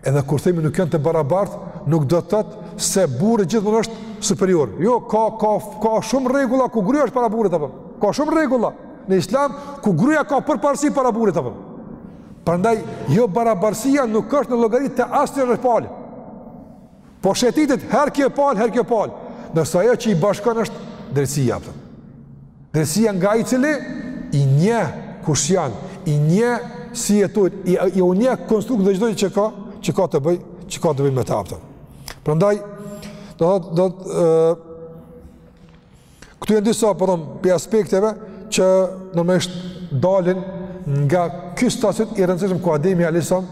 Edhe kur themi nuk janë të barabartë, nuk do të thotë se burri gjithmonë është superior. Jo, ka ka ka shumë rregulla ku gruaja është para burrit apo. Ka shumë rregulla në Islam ku gruaja ka përparësi para burrit apo. Prandaj jo barabarësia nuk është në llogari të asnjërës palë. Po shëtitet herë kjo palë, herë kjo palë. Ndërsa ajo që i bashkon është drejtësia. Kupton. Drejtësia nga Ai i cili i njeh kush janë, i njeh si jetojnë, i, iu njeh konstrukt dhe çdo gjë që ka, që ka të bëj, që ka të bëj me ta. Kupton. Prandaj, do të, do të, Këtu janë disa po them prej aspekteve që normalisht dalin nga ky stacion i rëndësishëm ku Ademi alejhi selam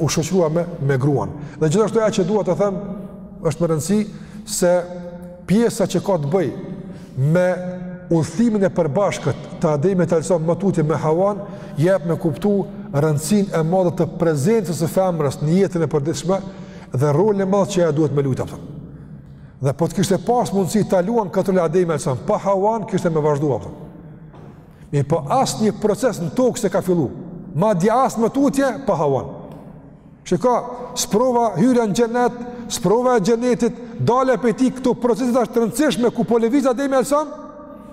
u shoqërua me me gruan. Dhe gjithashtu ajo që dua të them është me rëndësi se pjesa që ka të bëj me udhëtimin e përbashkët të Ademit alejhi selam më tutje me Havan, jep me kuptu rëndësinë e madhe të prezencës së femrës në jetën e përditshme dhe rolin e madh që ajo duhet me lujt, kupton. Dhe po të kishte pas mundësi ta luan kat rol Ademi alejhi selam, pa Havan kishte me vazhdu, kupton. Mirëpo asnjë proces në tokë s'e ka fillu. Madje as më tutje pa Havan. Shiko, sprova hyrja në xhenet, sprova e xhenetit, dalja prej tij këto procese të rëndësishme ku po lëviz Ademi alejhi selam,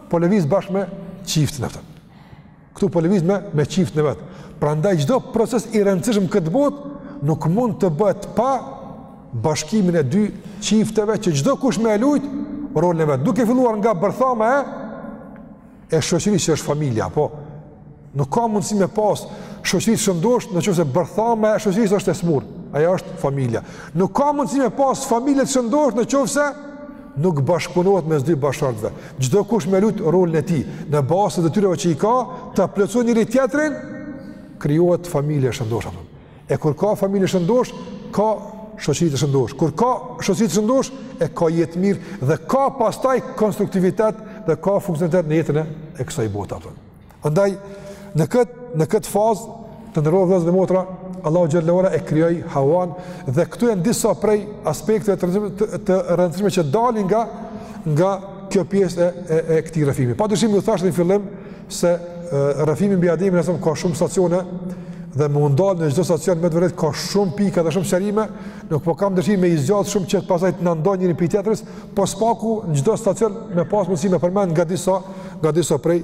po lëviz bashkë me çiftin, kupton. Këtu po lëviz me me çiftin e vet. Prandaj çdo proces i rëndësishëm këtë botë nuk mund të bëhet pa bashkimin e dy çifteve që çdokush me e lujt rolin e vet. Duke filluar nga bërthama e e shoqërisë që është familja, po nuk ka mundësi me pas shoqëri të shëndoshë në qoftë se bërthama e shoqërisë është e smurë. Ajo është familja. Nuk ka mundësi me pas familje të shëndoshë në qoftë se nuk bashkëpunohet mes dy bashkëshortëve. Çdokush me lujt rolin e tij, në bazë të detyrave që i ka, ta plotësojë njëri tjetrin, krijohet familje e shëndoshë. E kur ka familje të shëndoshë, ka shoqëri të shëndoshë. Kur ka shoqëri të shëndoshë, e ka jetë të mirë dhe ka pastaj konstruktivitet dhe ka funksionalitet në jetën e kësaj bote apo. Andaj, në këtë, në këtë fazë, të nderuar vëllezër dhe motra, Allahu xhele ue ala e krijoi Havan dhe këtu janë disa prej aspekteve të rëndësishme, të, të rëndësishme që dalin nga, nga kjo pjesë e, e, e këtij rrëfimi. Pa dyshim ju thashë në fillim se rrëfimi mbi Ademin alejhi selam ka shumë stacione dhe me u ndal në çdo stacion me të vërtetë ka shumë pika dhe shumë sqarime, nuk po kam dëshirë me i zgjat shumë që pastaj të na ndajnë njërën prej tjetrës, po së paku në çdo stacion me pas mundësi me përmend nga disa, nga disa prej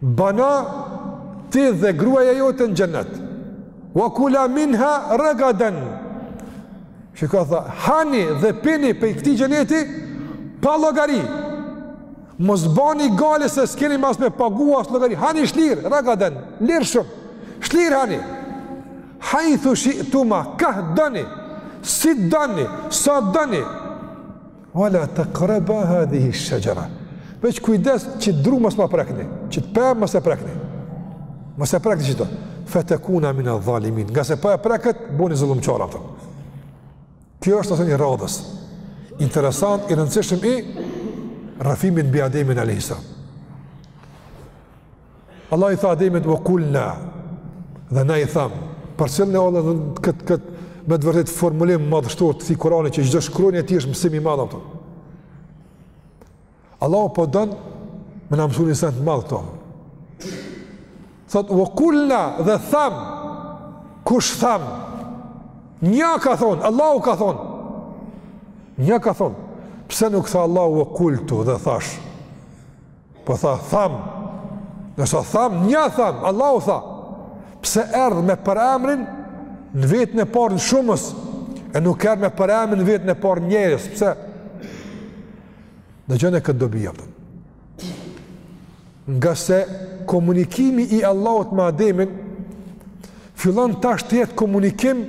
Bano ti dhe gruaja jote në xhennet. Wa kula minha ragadan. Çka tha, hani dhe pini prej këtij xheneti, pa llogari. Mos bani gajle se s'keni as me pagu as llogari. Hani shlir, ragadan, lirshëm. Shlir hani. Hajthu shituma, kah doni, si doni, sa doni. Wala taqraba hadhihi ash-shajara. Veç kujdes qit dru mos ma prekni, qit pemë mos e prekni. Mos e prekni çdo. Fa takuna min adh-dhalimin. Ngase po e prekët, boheni zullumqarë atë. Kjo është asonjë radhës. Interesant i rëndësishëm i rrëfimit mbi Ademin alayhis salam. Allahu i tha Ademit wa kulna. Dhe na i tham, përcillne o vlla kët kët me të vërtet formulim madhështor të këtij Kurani që çdo shkronjë e tij është mësim i madh, a kupton. Allahu po don me na mësu një send të madh, a kupton. Thot wa kulna dhe tham kush tham një ka thon, Allahu ka thon. Një ka thon. Pse nuk tha Allahu wa kultu dhe thash? Po tha, tham, nësa tham, nja tham, Allahu tha, pse erdh me përemrin në vetën e parë në shumës, e nuk erdh me përemrin në vetën e parë njëjës, pse? Dëgjone këtë dobi, a kupton. Ngase komunikimi i Allahut me Ademin, fillon tash të jetë komunikim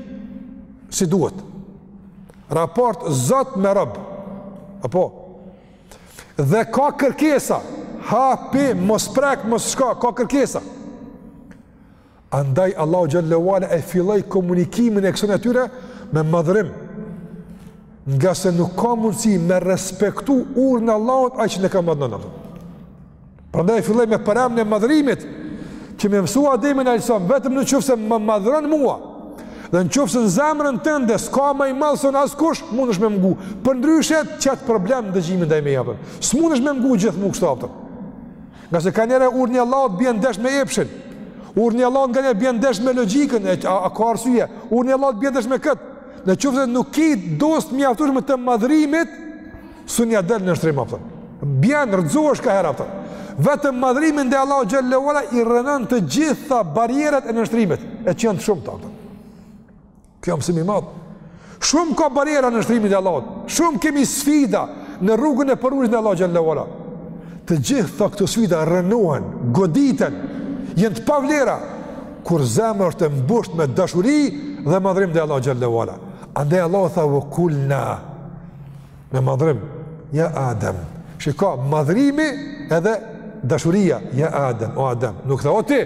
si duhet. Raport zot me rob. Apo Dhe ka kërkesa, ha, pi, mos prek, mos shko, ka kërkesa. Andaj, Allahu xhelle ve ala e filloi komunikimin e kësaj natyre me madhërim, ngase nuk ka mundësi me respektu urdhnin e Allahut, ai që nuk e madhnon atë Prandaj filloi me përemrin e madhërimit, që me mësu Ademin alayhis salam, vetëm në qoftë se më madhëron mua, dhe në qoftë se në zemrën tënde, s'ka ma i madh se un askush, mundesh me më ngu, përndryshe qet problem në dëgjimin ndaj meje, a kupton, s'mundesh me më ngu gjithmonë kështu, a kupton. Ngase kanjëherë urdhni i Allahut bjen ndesh me epshin, urdhni i Allahut nganjëherë bjen ndesh me logikën, e, a, a ka arsye, urdhni i Allahut bjen ndesh me këtë, në qoftë se nuk ki dozë të mjaftushme të madhërimit, Sun ja del në nënshtrim, a kupton. Bjen rrëzohesh ka herë, a kupton. Vetëm madhrimi ndaj Allahut xhelle ve ala i rrënon të gjitha barierat e nënshtrimit, e që janë të shumta. Kjo mësim i madh. Shumë ka bariera në nënshtrimin ndaj Allahut. Shumë kemi sfida në rrugën e përuljes ndaj Allahut xhelle ve ala. Të gjitha këto sfida rrënohen, goditen, janë të pavlera kur zemra është e mbushur me dashuri dhe madhrim ndaj Allahut xhelle ve ala. Andaj Allahu tha wa kulna me madhrim, ja Adem, shiko, madhrimi edhe dashuria, ja Adem, o Adem, nuk tha o ti,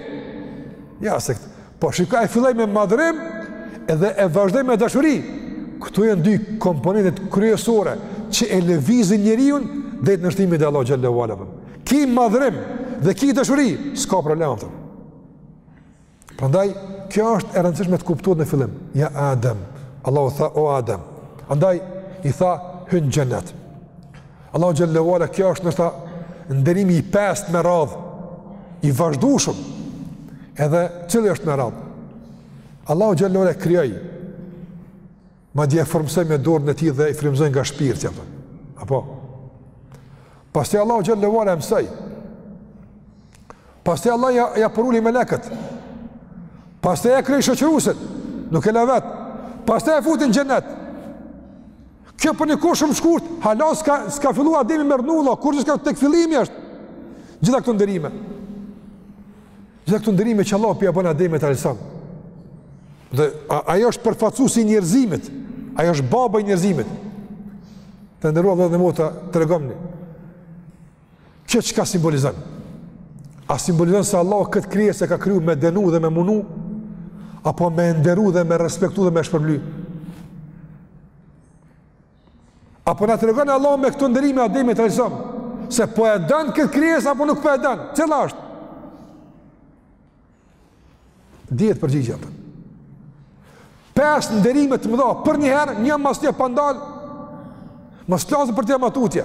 ja se këtë, po shiko e filloi me madhrim edhe e vazhdoi me dashuri, këto janë dy komponentet kryesore që e lëvizin njeriun drejt nënshtrimit te Allahu xhele ue ala, ki madhrim dhe ki dashuri, s'ka problem, Prandaj kjo është e rëndësishme të kuptohet në fillim. Ja Adem, Allahu tha o Adem. Andaj i tha hyn n'xhenet. Allahu xhele ue ala, kjo është ndoshta nderimi i pestë me radhë i vazhdueshëm. Edhe cili është me radhë? Allahu xhele ue ala krijoi Madje e formësoi me dorën e tij dhe i frymëzoi nga shpirti. Apo? Pastaj Allahu xhele ue ala e mësoi. Pastaj Allahu ia, ia përuli meleket. Pastaj e krijoi shoqëruesen. Nuk e la vet. Pastaj e futi n'xhenet. Kjo për një kohë shumë shkurt, hala s'ka, s'ka fillu Ademi me rrnu, hala kurgjë s'ka, tek fillimi është. Gjitha këto nderime. Gjitha këto nderime që Allahu po ia bën Ademit alejhi selam. Dhe a, ai është përfaqësuesi i njerëzimit. Ai është baba i njerëzimit. Të nderuar vëllezër e motra, tregomni. Kjo çka simbolizon? A simbolizon se Allahu këtë krijesë e ka kriju me dënu dhe me munu? Apo me nderu dhe me respektu dhe me shpërbly? A po na tregon Allahu me këto nderime Ademit alejhi selam, se po e don këtë krijesë, apo nuk po e don, cila është? Dihet përgjigja, a kupton. Pesë nderime të mëdha, përnjëherë, një mas një pa ndal, mos t'flasim për tjerat ma tutje.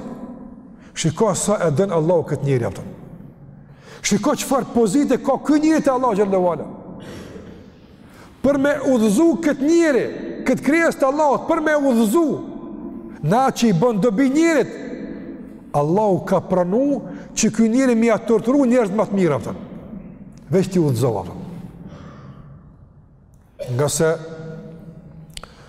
Shiko sa e don Allahu këtë njeri, a kupton. Shiko çfarë pozite ka ky njeri te Allahu xhele ue ala. Për me udhëzu këtë njeri, këtë krijesë të Allahut, për me udhëzu, në atë që i bën dobi njerit, Allahu ka pranu që ky njeri me ia torturu njerëzit më të mirë, a kupton. Veç t'i udhëzojë, a kupton. Ngase,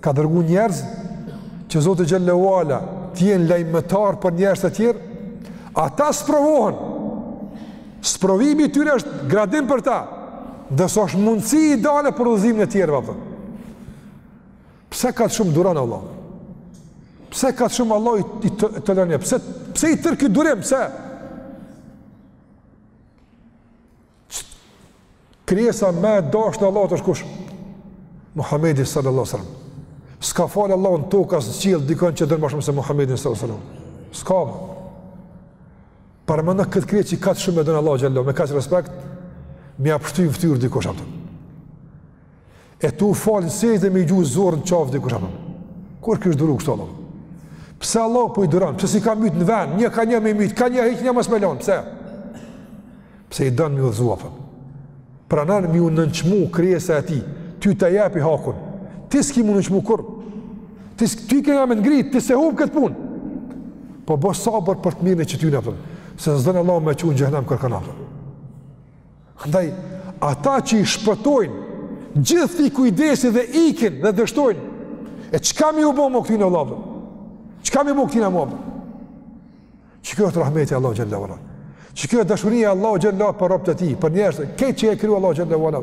Ka dërgu njerëz që Zoti xhele ue ala t'jenë lajmëtarë për njerëzit e tjerë, ata sprovohen. Sprovimi i tyre është gradim për ta, ndërsa është mundësi ideale për udhëzimin e tjerëve. Po. Pse kaq shumë duron Allahu? Pse kaq shumë Allahu i toleron? Pse, pse i tërë ky durim? Pse? Krijesa më e dashur e Allahut është kush? Muhamedi sallallahu alaihi wasallam. S'ka falë Allah në tokë as në qiell dikënd që don ma shumë se Muhammedin s.a.s. S'ka ma. Paramendo këtë krijesë që kaq shumë e don Allahu xhele ue ala, me kaq respekt, me ia pështy n'fytyrë dikush, a kupton. E tu falë në sexhde me i gju zorrë në qafë dikush, a kupton. Kur është duru kështu Allah? Pse Allahu po i duron? Pse s'i ka mytë në ven? Një ka një me i mytë, ka një, hiç një mos me lanë, pse? Pse i don me i udhëzu, a kupton? Pranon me iu nënçmu krijesa e tij, ty ta jepi hakun, ti s'ki me u nënçmu kurrë, ty kena me t'ngritë, ti s'e hub këtë punë. Po bo sabër për të mirën e atyne, a kupton, se s'don Allahu me çu në xhehnem kërkan, a kupton. Andaj, ata që i shpëtojnë gjithë këtij kujdesi dhe ikin dhe dështojnë, e çka me iu bo më këtina Allah, çka me iu bo këtina Allah, që kjo është rahmeti i Allahut xhele ve ala, që kjo është dashurija e Allahut xhele për robtë e tij, për njerëz, qysh që e kriju Allahu xhele ve ala,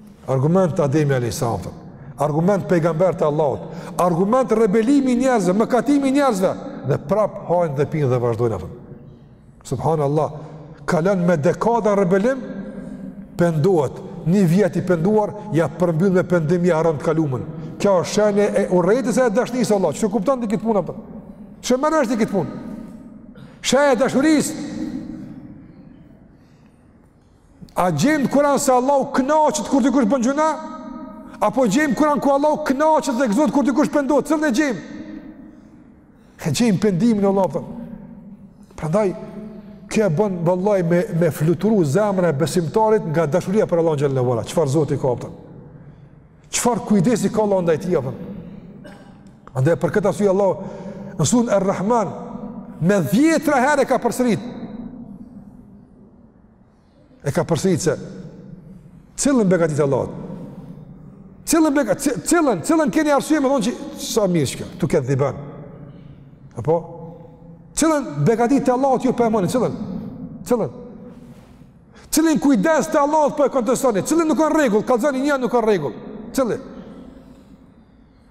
Argument Ademi a.s. Argument pejgamberët e Allahut. Argument rebelimi i njerëzve, mëkatimi i njerëzve. Dhe prap hajnë dhe pinë dhe vazhdojnë, a kupton. Subhanallah. Kalon me dekada në rebelim, pendohet. Një vjet i penduar, ia përmbyll me pendim, ia harron të kalumen. Kjo është shenjë e urrejtjes a e dashnisë Allahut? Qysh e kupton ti këtë punë, a kupton? Qysh e merr vesh ti këtë punë? Shenjë e dashurisë. A gjejmë n'Kuran se Allahu knaqet kur dikush bën gjynah? Apo gjejmë n'Kuran ku Allahu knaqet dhe gëzohet kur dikush pendohet? Cilën e gjejmë? E gjejmë pendimin, a kupton. Prandaj, kjo e bën vallaj me, me fluturu zemra e besimtarit nga dashuria për Allahun xhele ve ala. Çfarë Zoti ka, a kupton? Çfarë kujdesi ka Allahu ndaj tij, a kupton? Andaj për këtë arsye Allahu në suren Err-Rahman me dhjetra herë e ka përsërit. E ka përsërit se, cilën begati të Allahut, cilën begati, cilën, cilën keni arsye me thanë që, sa mirë që ka, tukedhiban. Apo? Cilën begati të Allahut ju po e mohoni, cilën, cilën. Cilën kujdes të Allahut po e kontestoni, cilën nuk në rregull, kallzoni një nuk në rregull, cilën.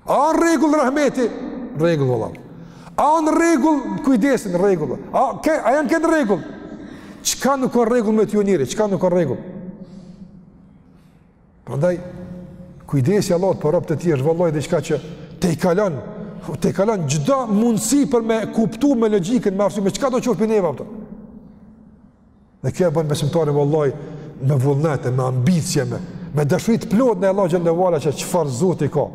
A në rregull rahmeti? Në rregull, vallah. A në rregull kujdesi? Në rregull. A, ke, a janë këto në rregull? Çka nuk ka rregull me ty o njeri? Çka nuk ka rregull? Prandaj, kujdesi i Allahut për robtë e tij është vallaj diçka që tejkalon, tejkalon çdo mundësi për me kuptu me logjikën, me arsye, me çka do qoftë për neve, a kupton. Dhe kjo e bën besimtarin vallaj me vullnet, me ambicie, me, me dashuri të plotë në Allahun xhele ve ala që çfarë Zoti ka.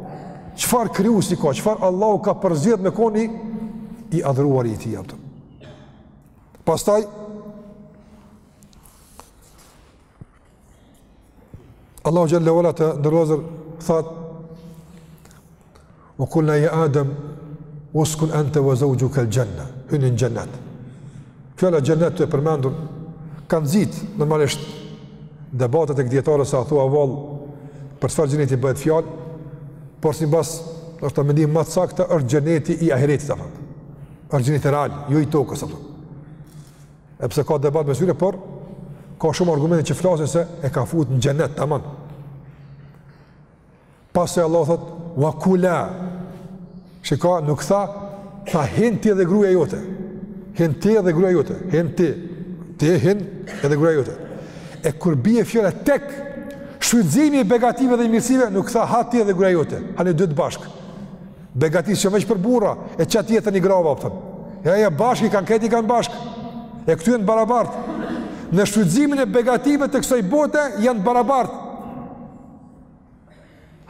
Çfarë krijuesi ka, çfarë Allahu ka përzgjedh me konë i adhuruari i tij, a kupton. Pastaj Allahu xhalla wa ala të nderuar vëllezër thot wa kulna ya Adam uskun anta wa zawjuka al-janna hyn në xhenet. Fjala xhenet këtu e përmendur ka nxit normalisht debatet e dijetarëve se a thua vall për çfarë xheneti bëhet fjalë por simbas është të mendim më të saktë është xheneti i ahiretit apo. Është xheneti real, jo i tokës, kupton. Edhe pse ka debat mes tyre, por ka shumë argumente që flasin se e ka fut në xhenet tamam. Pas asaj Allahu thot wa kula. Shiko, nuk tha, tha hin ti dhe gruaja jote. Hin ti dhe gruaja jote. Hin ti. Ti hin edhe gruaja jote. E kur bie fjala tek shfrytëzimi i begative dhe i mirësive, nuk tha ha ti dhe gruaja jote. Hani dytë bashkë. Begatia s'o veç për burra, e çka të jetë i grave, kupton. Jo, jo, bashkë i kanë këtë, i kanë bashkë. E këtu janë barabartë. Në shfrytëzimin e begative të kësoj bote, janë barabartë.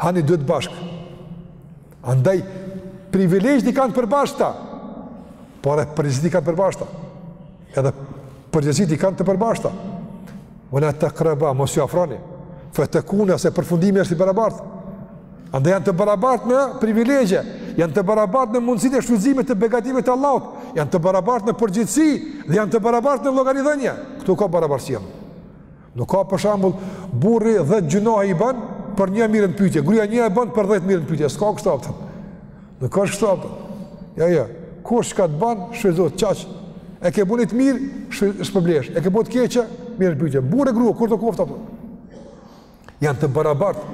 Hani dytë bashkë. Andaj, privilegjet i kanë të përbashkëta, po edhe përgjegjësitë i kanë të përbashkëta. Edhe përgjegjësitë i kanë të përbashkëta. Wa la takraba, mos iu afroni. Fa takuna, se përfundimi është i barabartë. Andaj janë të barabartë në privilegje, janë të barabartë në mundësitë e shfrytëzimit të begative të Allahut, janë të barabartë në përgjegjësi dhe janë të barabartë në llogaridhënie. Këtu ka barabartësi. Nuk ka për shembull burri 10 gjynahe i bën për një mirret në pyetje, gruaja një e bën për 10 mirret në pyetje, s'ka kështu, kupton. Nuk është kështu, kupton. Jo, jo, kush çka të bën, shfrytëzon qaq. E ke bo një të mirë, shpërblesh. E ke bo të keqe, mirresh në pyetje. Burrë e grua kushdo koftë, kupton. Janë të barabartë.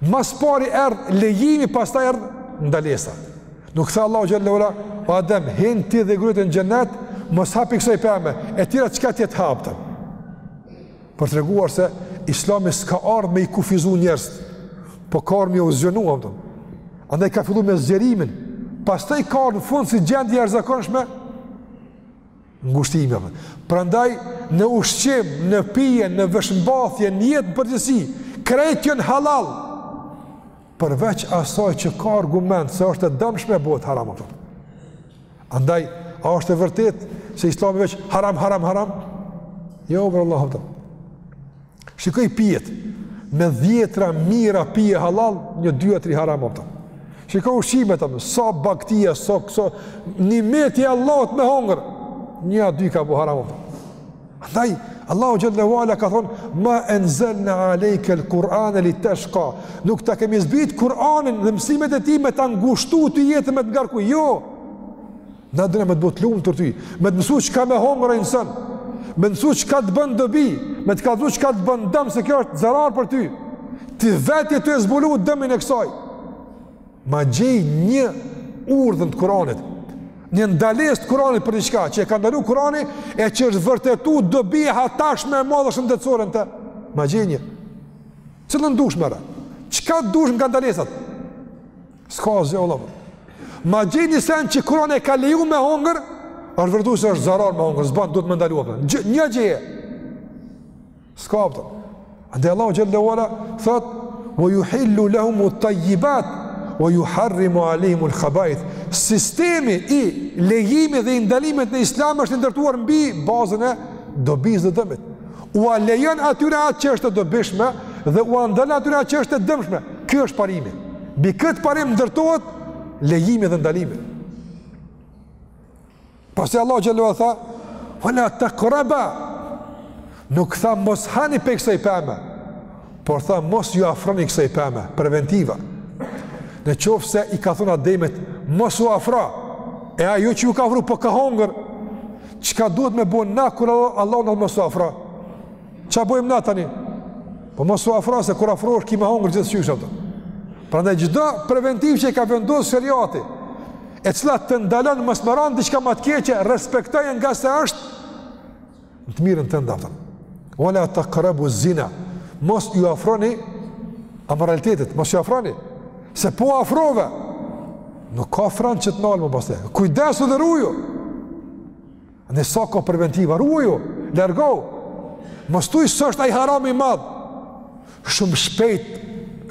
Mas pari erdh lejimi, pastaj erdh ndalesa. Nuk tha Allahu xhalla wa ala, o Adem, hin ti dhe gruaja jote në xhenet, mos ha pi kësaj peme. E tjera çka të jetë ha, kupton. Për të treguar se Islami s'ka ardh me i kufizu njerëz, po ka ardh me jau zgjanu, kupton. Andaj ka fillu me zgjerimin, pastaj ka ardh në fund si gjendje e jashtëzakonshme. Ngushtimi, apo. Prandaj, në ushqim, në pije, në veshmbathje, në jetë në përgjithësi, krejt janë halal, përveç asaj që ka argument se është e dëmshme e bëhet haram, kupton. Andaj, a është e vërtetë se islami veç haram, haram, haram? Jo, për Allah, kupton. Shikoji pijet, me dhjetra mijëra pije halal, një dy a tri haram, kupton. Shiko ushqimet, kupton, sa baktia, sa këso nimeti i Allahut me hongër, një a dy ka bo haram, kupton. Andaj, Allahu xhalla wa ala ka thonë, ma enzelna alejkel Kur'ane li teshka, nuk ta kemi zbrit Kur'anin dhe mësimet e tij me ta ngushtu ty jetën me të ngarku, jo, Na dëna me të bo të lumtur ty, me të mësu çka me hongër një sen, me të mësu çka të bën dobi, me të kallzu çka të bën dëm, se kjo është zarar për ty. Ti vetë je tu e zbulu dëmin e kësaj. Ma gjej një urdhën të Kuranit, një ndalesë të Kuranit për diçka që e ka ndalu Kurani, e që është vërtetu dobi e hatashme e madhe shëndetësore në të. Ma gjej një. Cilën dush merre. Çka dush nga ndalesat? S'ka zë o lëmë. Ma gjej një sen që Kurani e ka leju me hongër, është vërtetu se është zarar me hongër, s'ban, duhet me ndalu, a kupton. Një gjeje. S'ka, a kupton. Andaj Allahu xhel-le ue ala thotë, ue juhil-lu lehumut-tajjibat, ue juharrimu alejhimul-habaith. Sistemi i lejimit dhe i ndalimit në islam është ndërtuar mbi bazën e dobisë dhe dëmit. Ua lejon atyre atë që është e dobishme dhe ua ndalon atyre atë që është e dëmshme. Ky është parimi. Mbi këtë parim ndërtohet lejimi dhe ndalimi. Pastaj Allahu xhel-le ue ala tha, "Wala taqraba." Nuk tha mos hani pej kësaj peme, por tha mos ju afroni kësaj peme, preventiva. Në qoftë se i ka thënë Ademit, mos u afro. E ai jo që ju ka afru po ka hongër, Çka duhet me bën na kur Allahu tha mos u afro? Ça bëjmë na tani? Po mos u afro se kur afrohesh ki me hongër gjithqysh, a kupton. Prandaj çdo preventivë që e ka vendos sheriati, e cila të ndalon mos me ran në diçka ma të keqe, respektoje ngase është në të mirën tënde, a kupton. Wala taqrabu zina. Mos ju afroni amoralitetit, mos ju afroni se po u afrove Nuk ka fren që të nal më pastaj. Kujdesu dhe ruju. Nëse ka preventiva, ruju, largohu. Mos thuj s'është ai harami i madh. Shumë shpejt,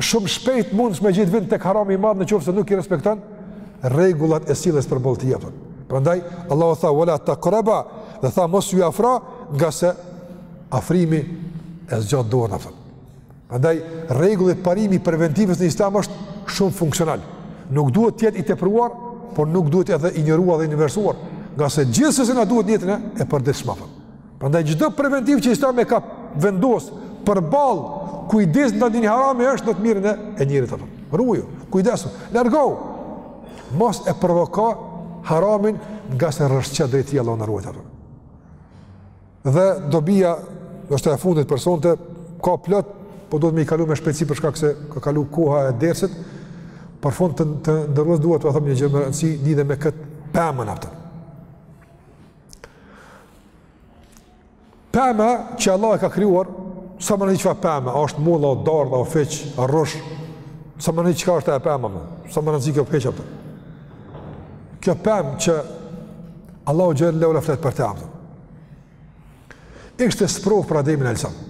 shumë shpejt mundsh me gjet vend tek harami i madh në qoftë se nuk i respekton rregullat e sjelljes përballë tij, a kupton. Prandaj, Allahu tha, wala takraba, dhe tha, mos ju afro, ngase afrimi e zgjat dorën, a kupton. Prandaj rregulli, parimi i preventivës në Islam është shumë funksional. Nuk duhet të jetë i tepruar, por nuk duhet edhe i injoruar dhe i nënvlerësuar, ngase gjithsesi na duhet në jetën e përditshme. Prandaj çdo preventivë që Islami e ka vendos përballë kujdes ndaj një harami është në të mirën e njeriut, a kupton. Ruju, kujdesu, largohu. Mos e provoko haramin ngase rrëshqet drejt tij Allahu na ruajt, a kupton. Dhe dobia, është e fundit për sonte, ka plot, po duhet me i kalu me shpejtësi për shkak se ka kalu koha e dersit, për fund të, të nderuar duhet të themi një gjë me rëndësi lidhur me këtë pemë, a kupton. Pema që Allahu e ka krijuar, sa më në një çfarë peme, a është molla, a dardha, a fik, a rrush, sa më në një çka është ajo pemë, sa më në një që ka feq atë. Kjo pemë që Allahu xhele ue ala flet për të, a kupton. Ishte sprovë për Ademin alejhi selam.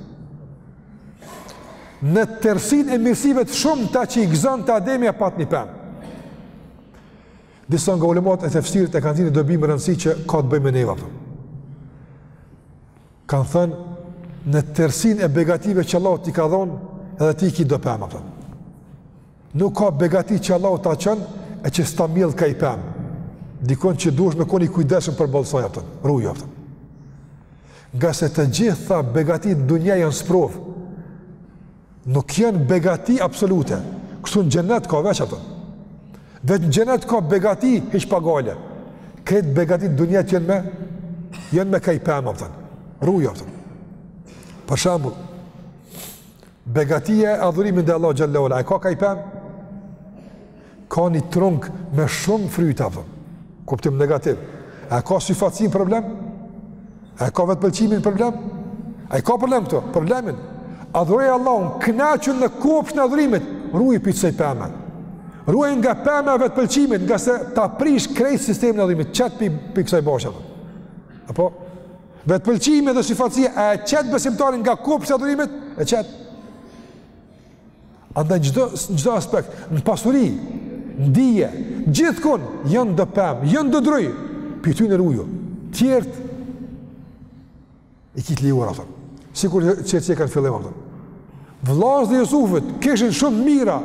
Në tërësinë e mirësive të shumta që i gëzonte Ademi e pat një pemë. Disa nga ulemat e tefsirit e kanë nxjerrë një dobi me rëndësi që ka të bëjë me neve. A kupton. Kanë thënë, në tërësinë e begative që Allahu t'i ka dhonë, edhe ti i ki do pemë. A kupton. Nuk ka begati që Allahu ta çon e që s'ta mjell ka i pemë. Dikun që duhesh me kon i kujdesshëm përballë saj, a kupton, ruju, a kupton. Ngase të gjitha begatitë në dunja janë sprovë. Nuk janë begati absolute. Kështu në xhenet ka veç, a kupton. Veç në xhenet ka begati, hiç pa gajle. Krejt begatitë në dunja janë me, janë me ka i pemë, a kupton. Ruju, a kupton. Për shembull, Begatia e adhurimit ndaj Allahut xhele ue ala, e ka ka i pemë? Ka një trung me shumë fryta, a kupton, në kuptim negativ. E ka syefaqësinë problem? E ka vetëpëlqimin problem? A i ka problem këto? Problemin. Adhuroje Allahun, kënaqu në kopshtin e adhurimit, ruju pi kësaj peme. Ruju nga pema e vetëpëlqimit, ngase ta prish krejt sistemin e adhurimit, t'qet pi pi kësaj bashçe. A po Vetëpëlqimi dhe syefaqësia e qet besimtarin nga kopshti i adhurimit, e qet. Andaj çdo çdo aspekt, në pasuri, në dije, gjithkund janë do pemë, janë do drunj. Pi tyne ruju. Tjerat i ki të lejuara, a kupton. Sikur që e ceka në fillim, a kupton. Vëllazërit e Jusufit kishin shumë mira,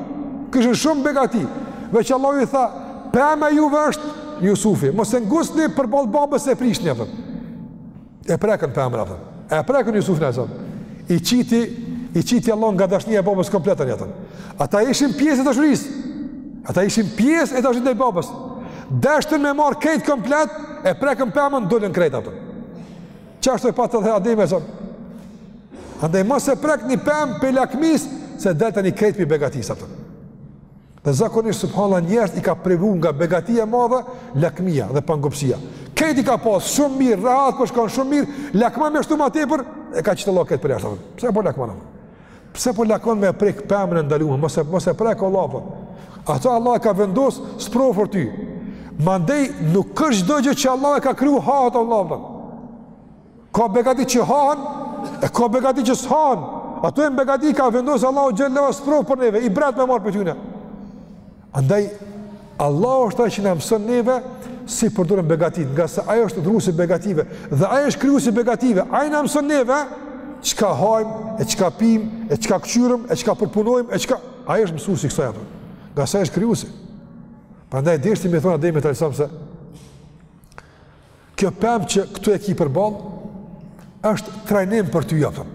kishin shumë begati. Veç Allahu ju tha, "Pema e juve është Jusufi, mos e ngucni përballë babës se prishni, a kupton." E prekën pemën, a kupton. E prekën Jusufin, a kupton. I qiti, i qiti Allahu nga dashnia e babës komplet, a kupton. Ata ishin pjesë e dashurisë. Ata ishin pjesë e dashurisë ndaj babës. Deshtën me marr krejt komplet, e prekën pemën dolën krejt, a kupton. Qashtu e pat edhe Ademi, a kupton? Andaj mos e prek një pemë prej lakmisë, se del tani krejt prej begatisë, a kupton. Dhe zakonisht, subhanallah, njerëzit i ka privu nga begatia madhe, lakmia dhe pangopsia. Krejt i ka pas shumë mirë, rahat po shkon shumë mirë, lakmon me shtu ma tepër, e ka qitë Allahu krejt përjashta. Pse po lakmon? Pse po lakmon me e prek pemën e ndalume, mos e, mos e prek o vlla, a kupton. Ato Allahu e ka vendos sprovë për ty. Mandej, nuk është do gjë që Allahu e ka kriju hatë o vlla, a kupton. Ka begati që hahen, e ka begati që s'hahen. Ato janë begati ka vendosë Allahu xhalla wala sprovë për neve, ibret me marrë prej tyne. Andaj, Allahu është ai që na mëson neve, si përdoren begatitë, ngase ai është dhuruesi i begative, dhe ai është krijuesi i begative, ai na mëson neve, çka hajmë, e çka pimë, e çka këqyrim, e çka përpunojmë, e çka... Ai është mësuesi i kësaj ngase ai është krijuesi. Prandaj, deshti me thonë Ademit alejhi selam se, Kjo pemë që këtu e ki përball, është trajnim për ty, apëton.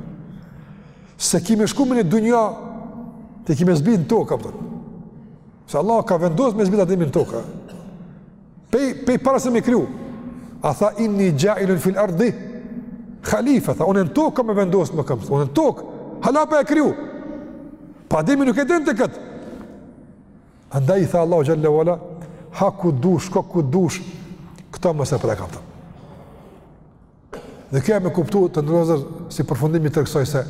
Se ki me shku në një dunja, ti ki me zbritë në tokë, apëton. Se Allah ka vendosë me zbritë Ademin në tokë. Pej, pej para se me kriju, a tha inni xhailun fil ardi, khalife, tha, unë në tokë kam me vendosë mëkëmbës, unë në tokë, hala pa e kriju. Po Ademi nuk e dinte këtë. Andaj i tha Allahu xhalla wala, ha ku dush, shko ku dush, këtë mos e prek, apëton. Dhe kjo jep me kuptu, të nderuar, si përfundim i tërë kësaj se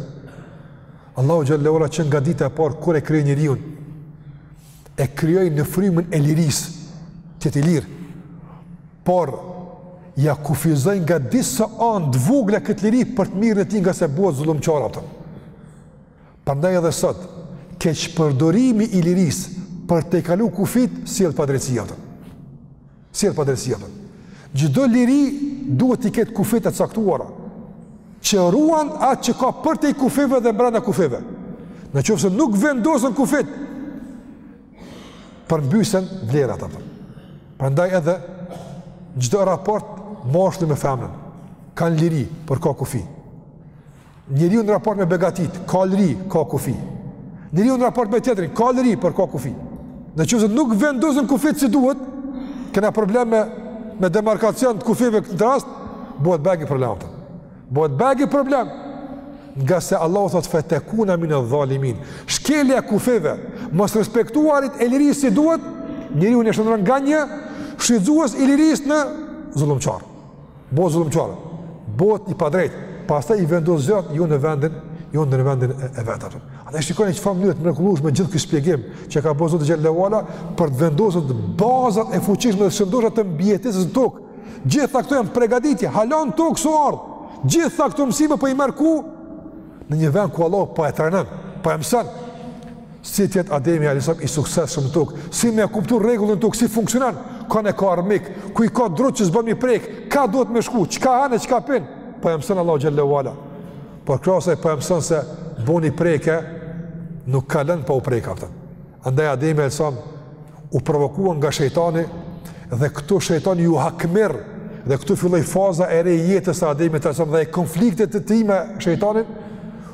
Allahu xhalla wala që nga dita e parë kur e krijoi njeriun e krijoi në frymën e lirisë, të jetë i lirë. Por ia kufizoi nga disa anë të vogla këtë liri për të mirën e tij ngase bëhet zullumqar, apëton. Prandaj edhe sot, keqpërdorimi i lirisë për t'i kalu kufitë, sjell padrejtësi, apëton. Sjell padrejtësi, apëton. Çdo liri duhet t'i ketë kufitë e caktuara që ruan atë që ka përtej kufive dhe brenda kufive. Në qoftë se nuk vendosen kufitë, përmbysen vlerat, apëton. Prandaj edhe çdo raport mashkulli me femrën kanë liri por ka kufi. Njeriu në raport me begatitë, ka liri, ka kufi. Njeriu në raport me tjetrin, ka liri, por ka kufi. Në qoftë se nuk vendosen kufitë si duhet, kena problem me, me demarkacion të kufive këtë rast, bëhet bajagi problem, apëton. Bëhet bajagi problem. Ngase Allahu thotë fetekuna mine dhalimin. Shkelja e kufive, mosrespektuarit e lirisë si duhet, njeriun e shndërron nga një, shfrytëzues i lirisë në zullumqar. Bot zullumqar, bot i padrejtë, pastaj i vendos gjërat jo në vendin, jo në vendin e, e vet, apëton. Andaj shikoni çfarë mënyre të mrekullueshme gjithë ky shpjegim që ka bërë Zoti xhalla wala për t'i vendosur bazat e fuqishme të shëndosha të mbijetesës në tokë. Gjithë këto janë përgatitje, hala n'tokë s'u ardh. Gjithë këto mësime po i merr ku në një vend ku Allah po e trajnon, po e mëson. Si të jetë Ademi alejhi selam i suksesshëm n'tokë, si me kuptu rregullin n'tokë, si funksionon, kë e ka armik, ku i ka drutë që s'bon me i prek, ka duhet me shku, çka han, çka pin, po ja mëson Allahu xhel-le ve ala. Por krahas saj po ja mëson se robin e sprovon, nuk ka lënë pa u prek ato. Andaj Ademi alejhi selam u provokua nga shejtani dhe këtu shejtani iu hakmor dhe këtu filloi faza e re e jetës së Ademit alejhi selam dhe e konfliktit të tij me shejtanin,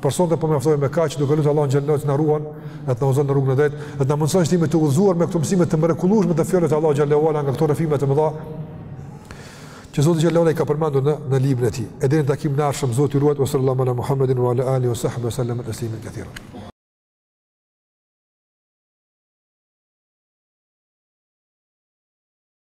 Për sonte po mjaftojmë me kaq, duke lutur Allahun xhel-le ve ala të na ruan, dhe të na udhëzon në rrugën e drejtë, dhe të na mundëson që t'jemi të udhëzuar me këto mësime të mrekullueshme të fjalës së Allahut xhel-le ve ala nga këto rrëfime të mëdha. Që Zoti xhel-le ve ala i ka përmendur në në librin e tij. E deri në takim të ardhshëm Zoti ju ruajt wa sallallahu ala Muhammedin wa ala alihi wa sahbihi wa sallam tasliman kathira.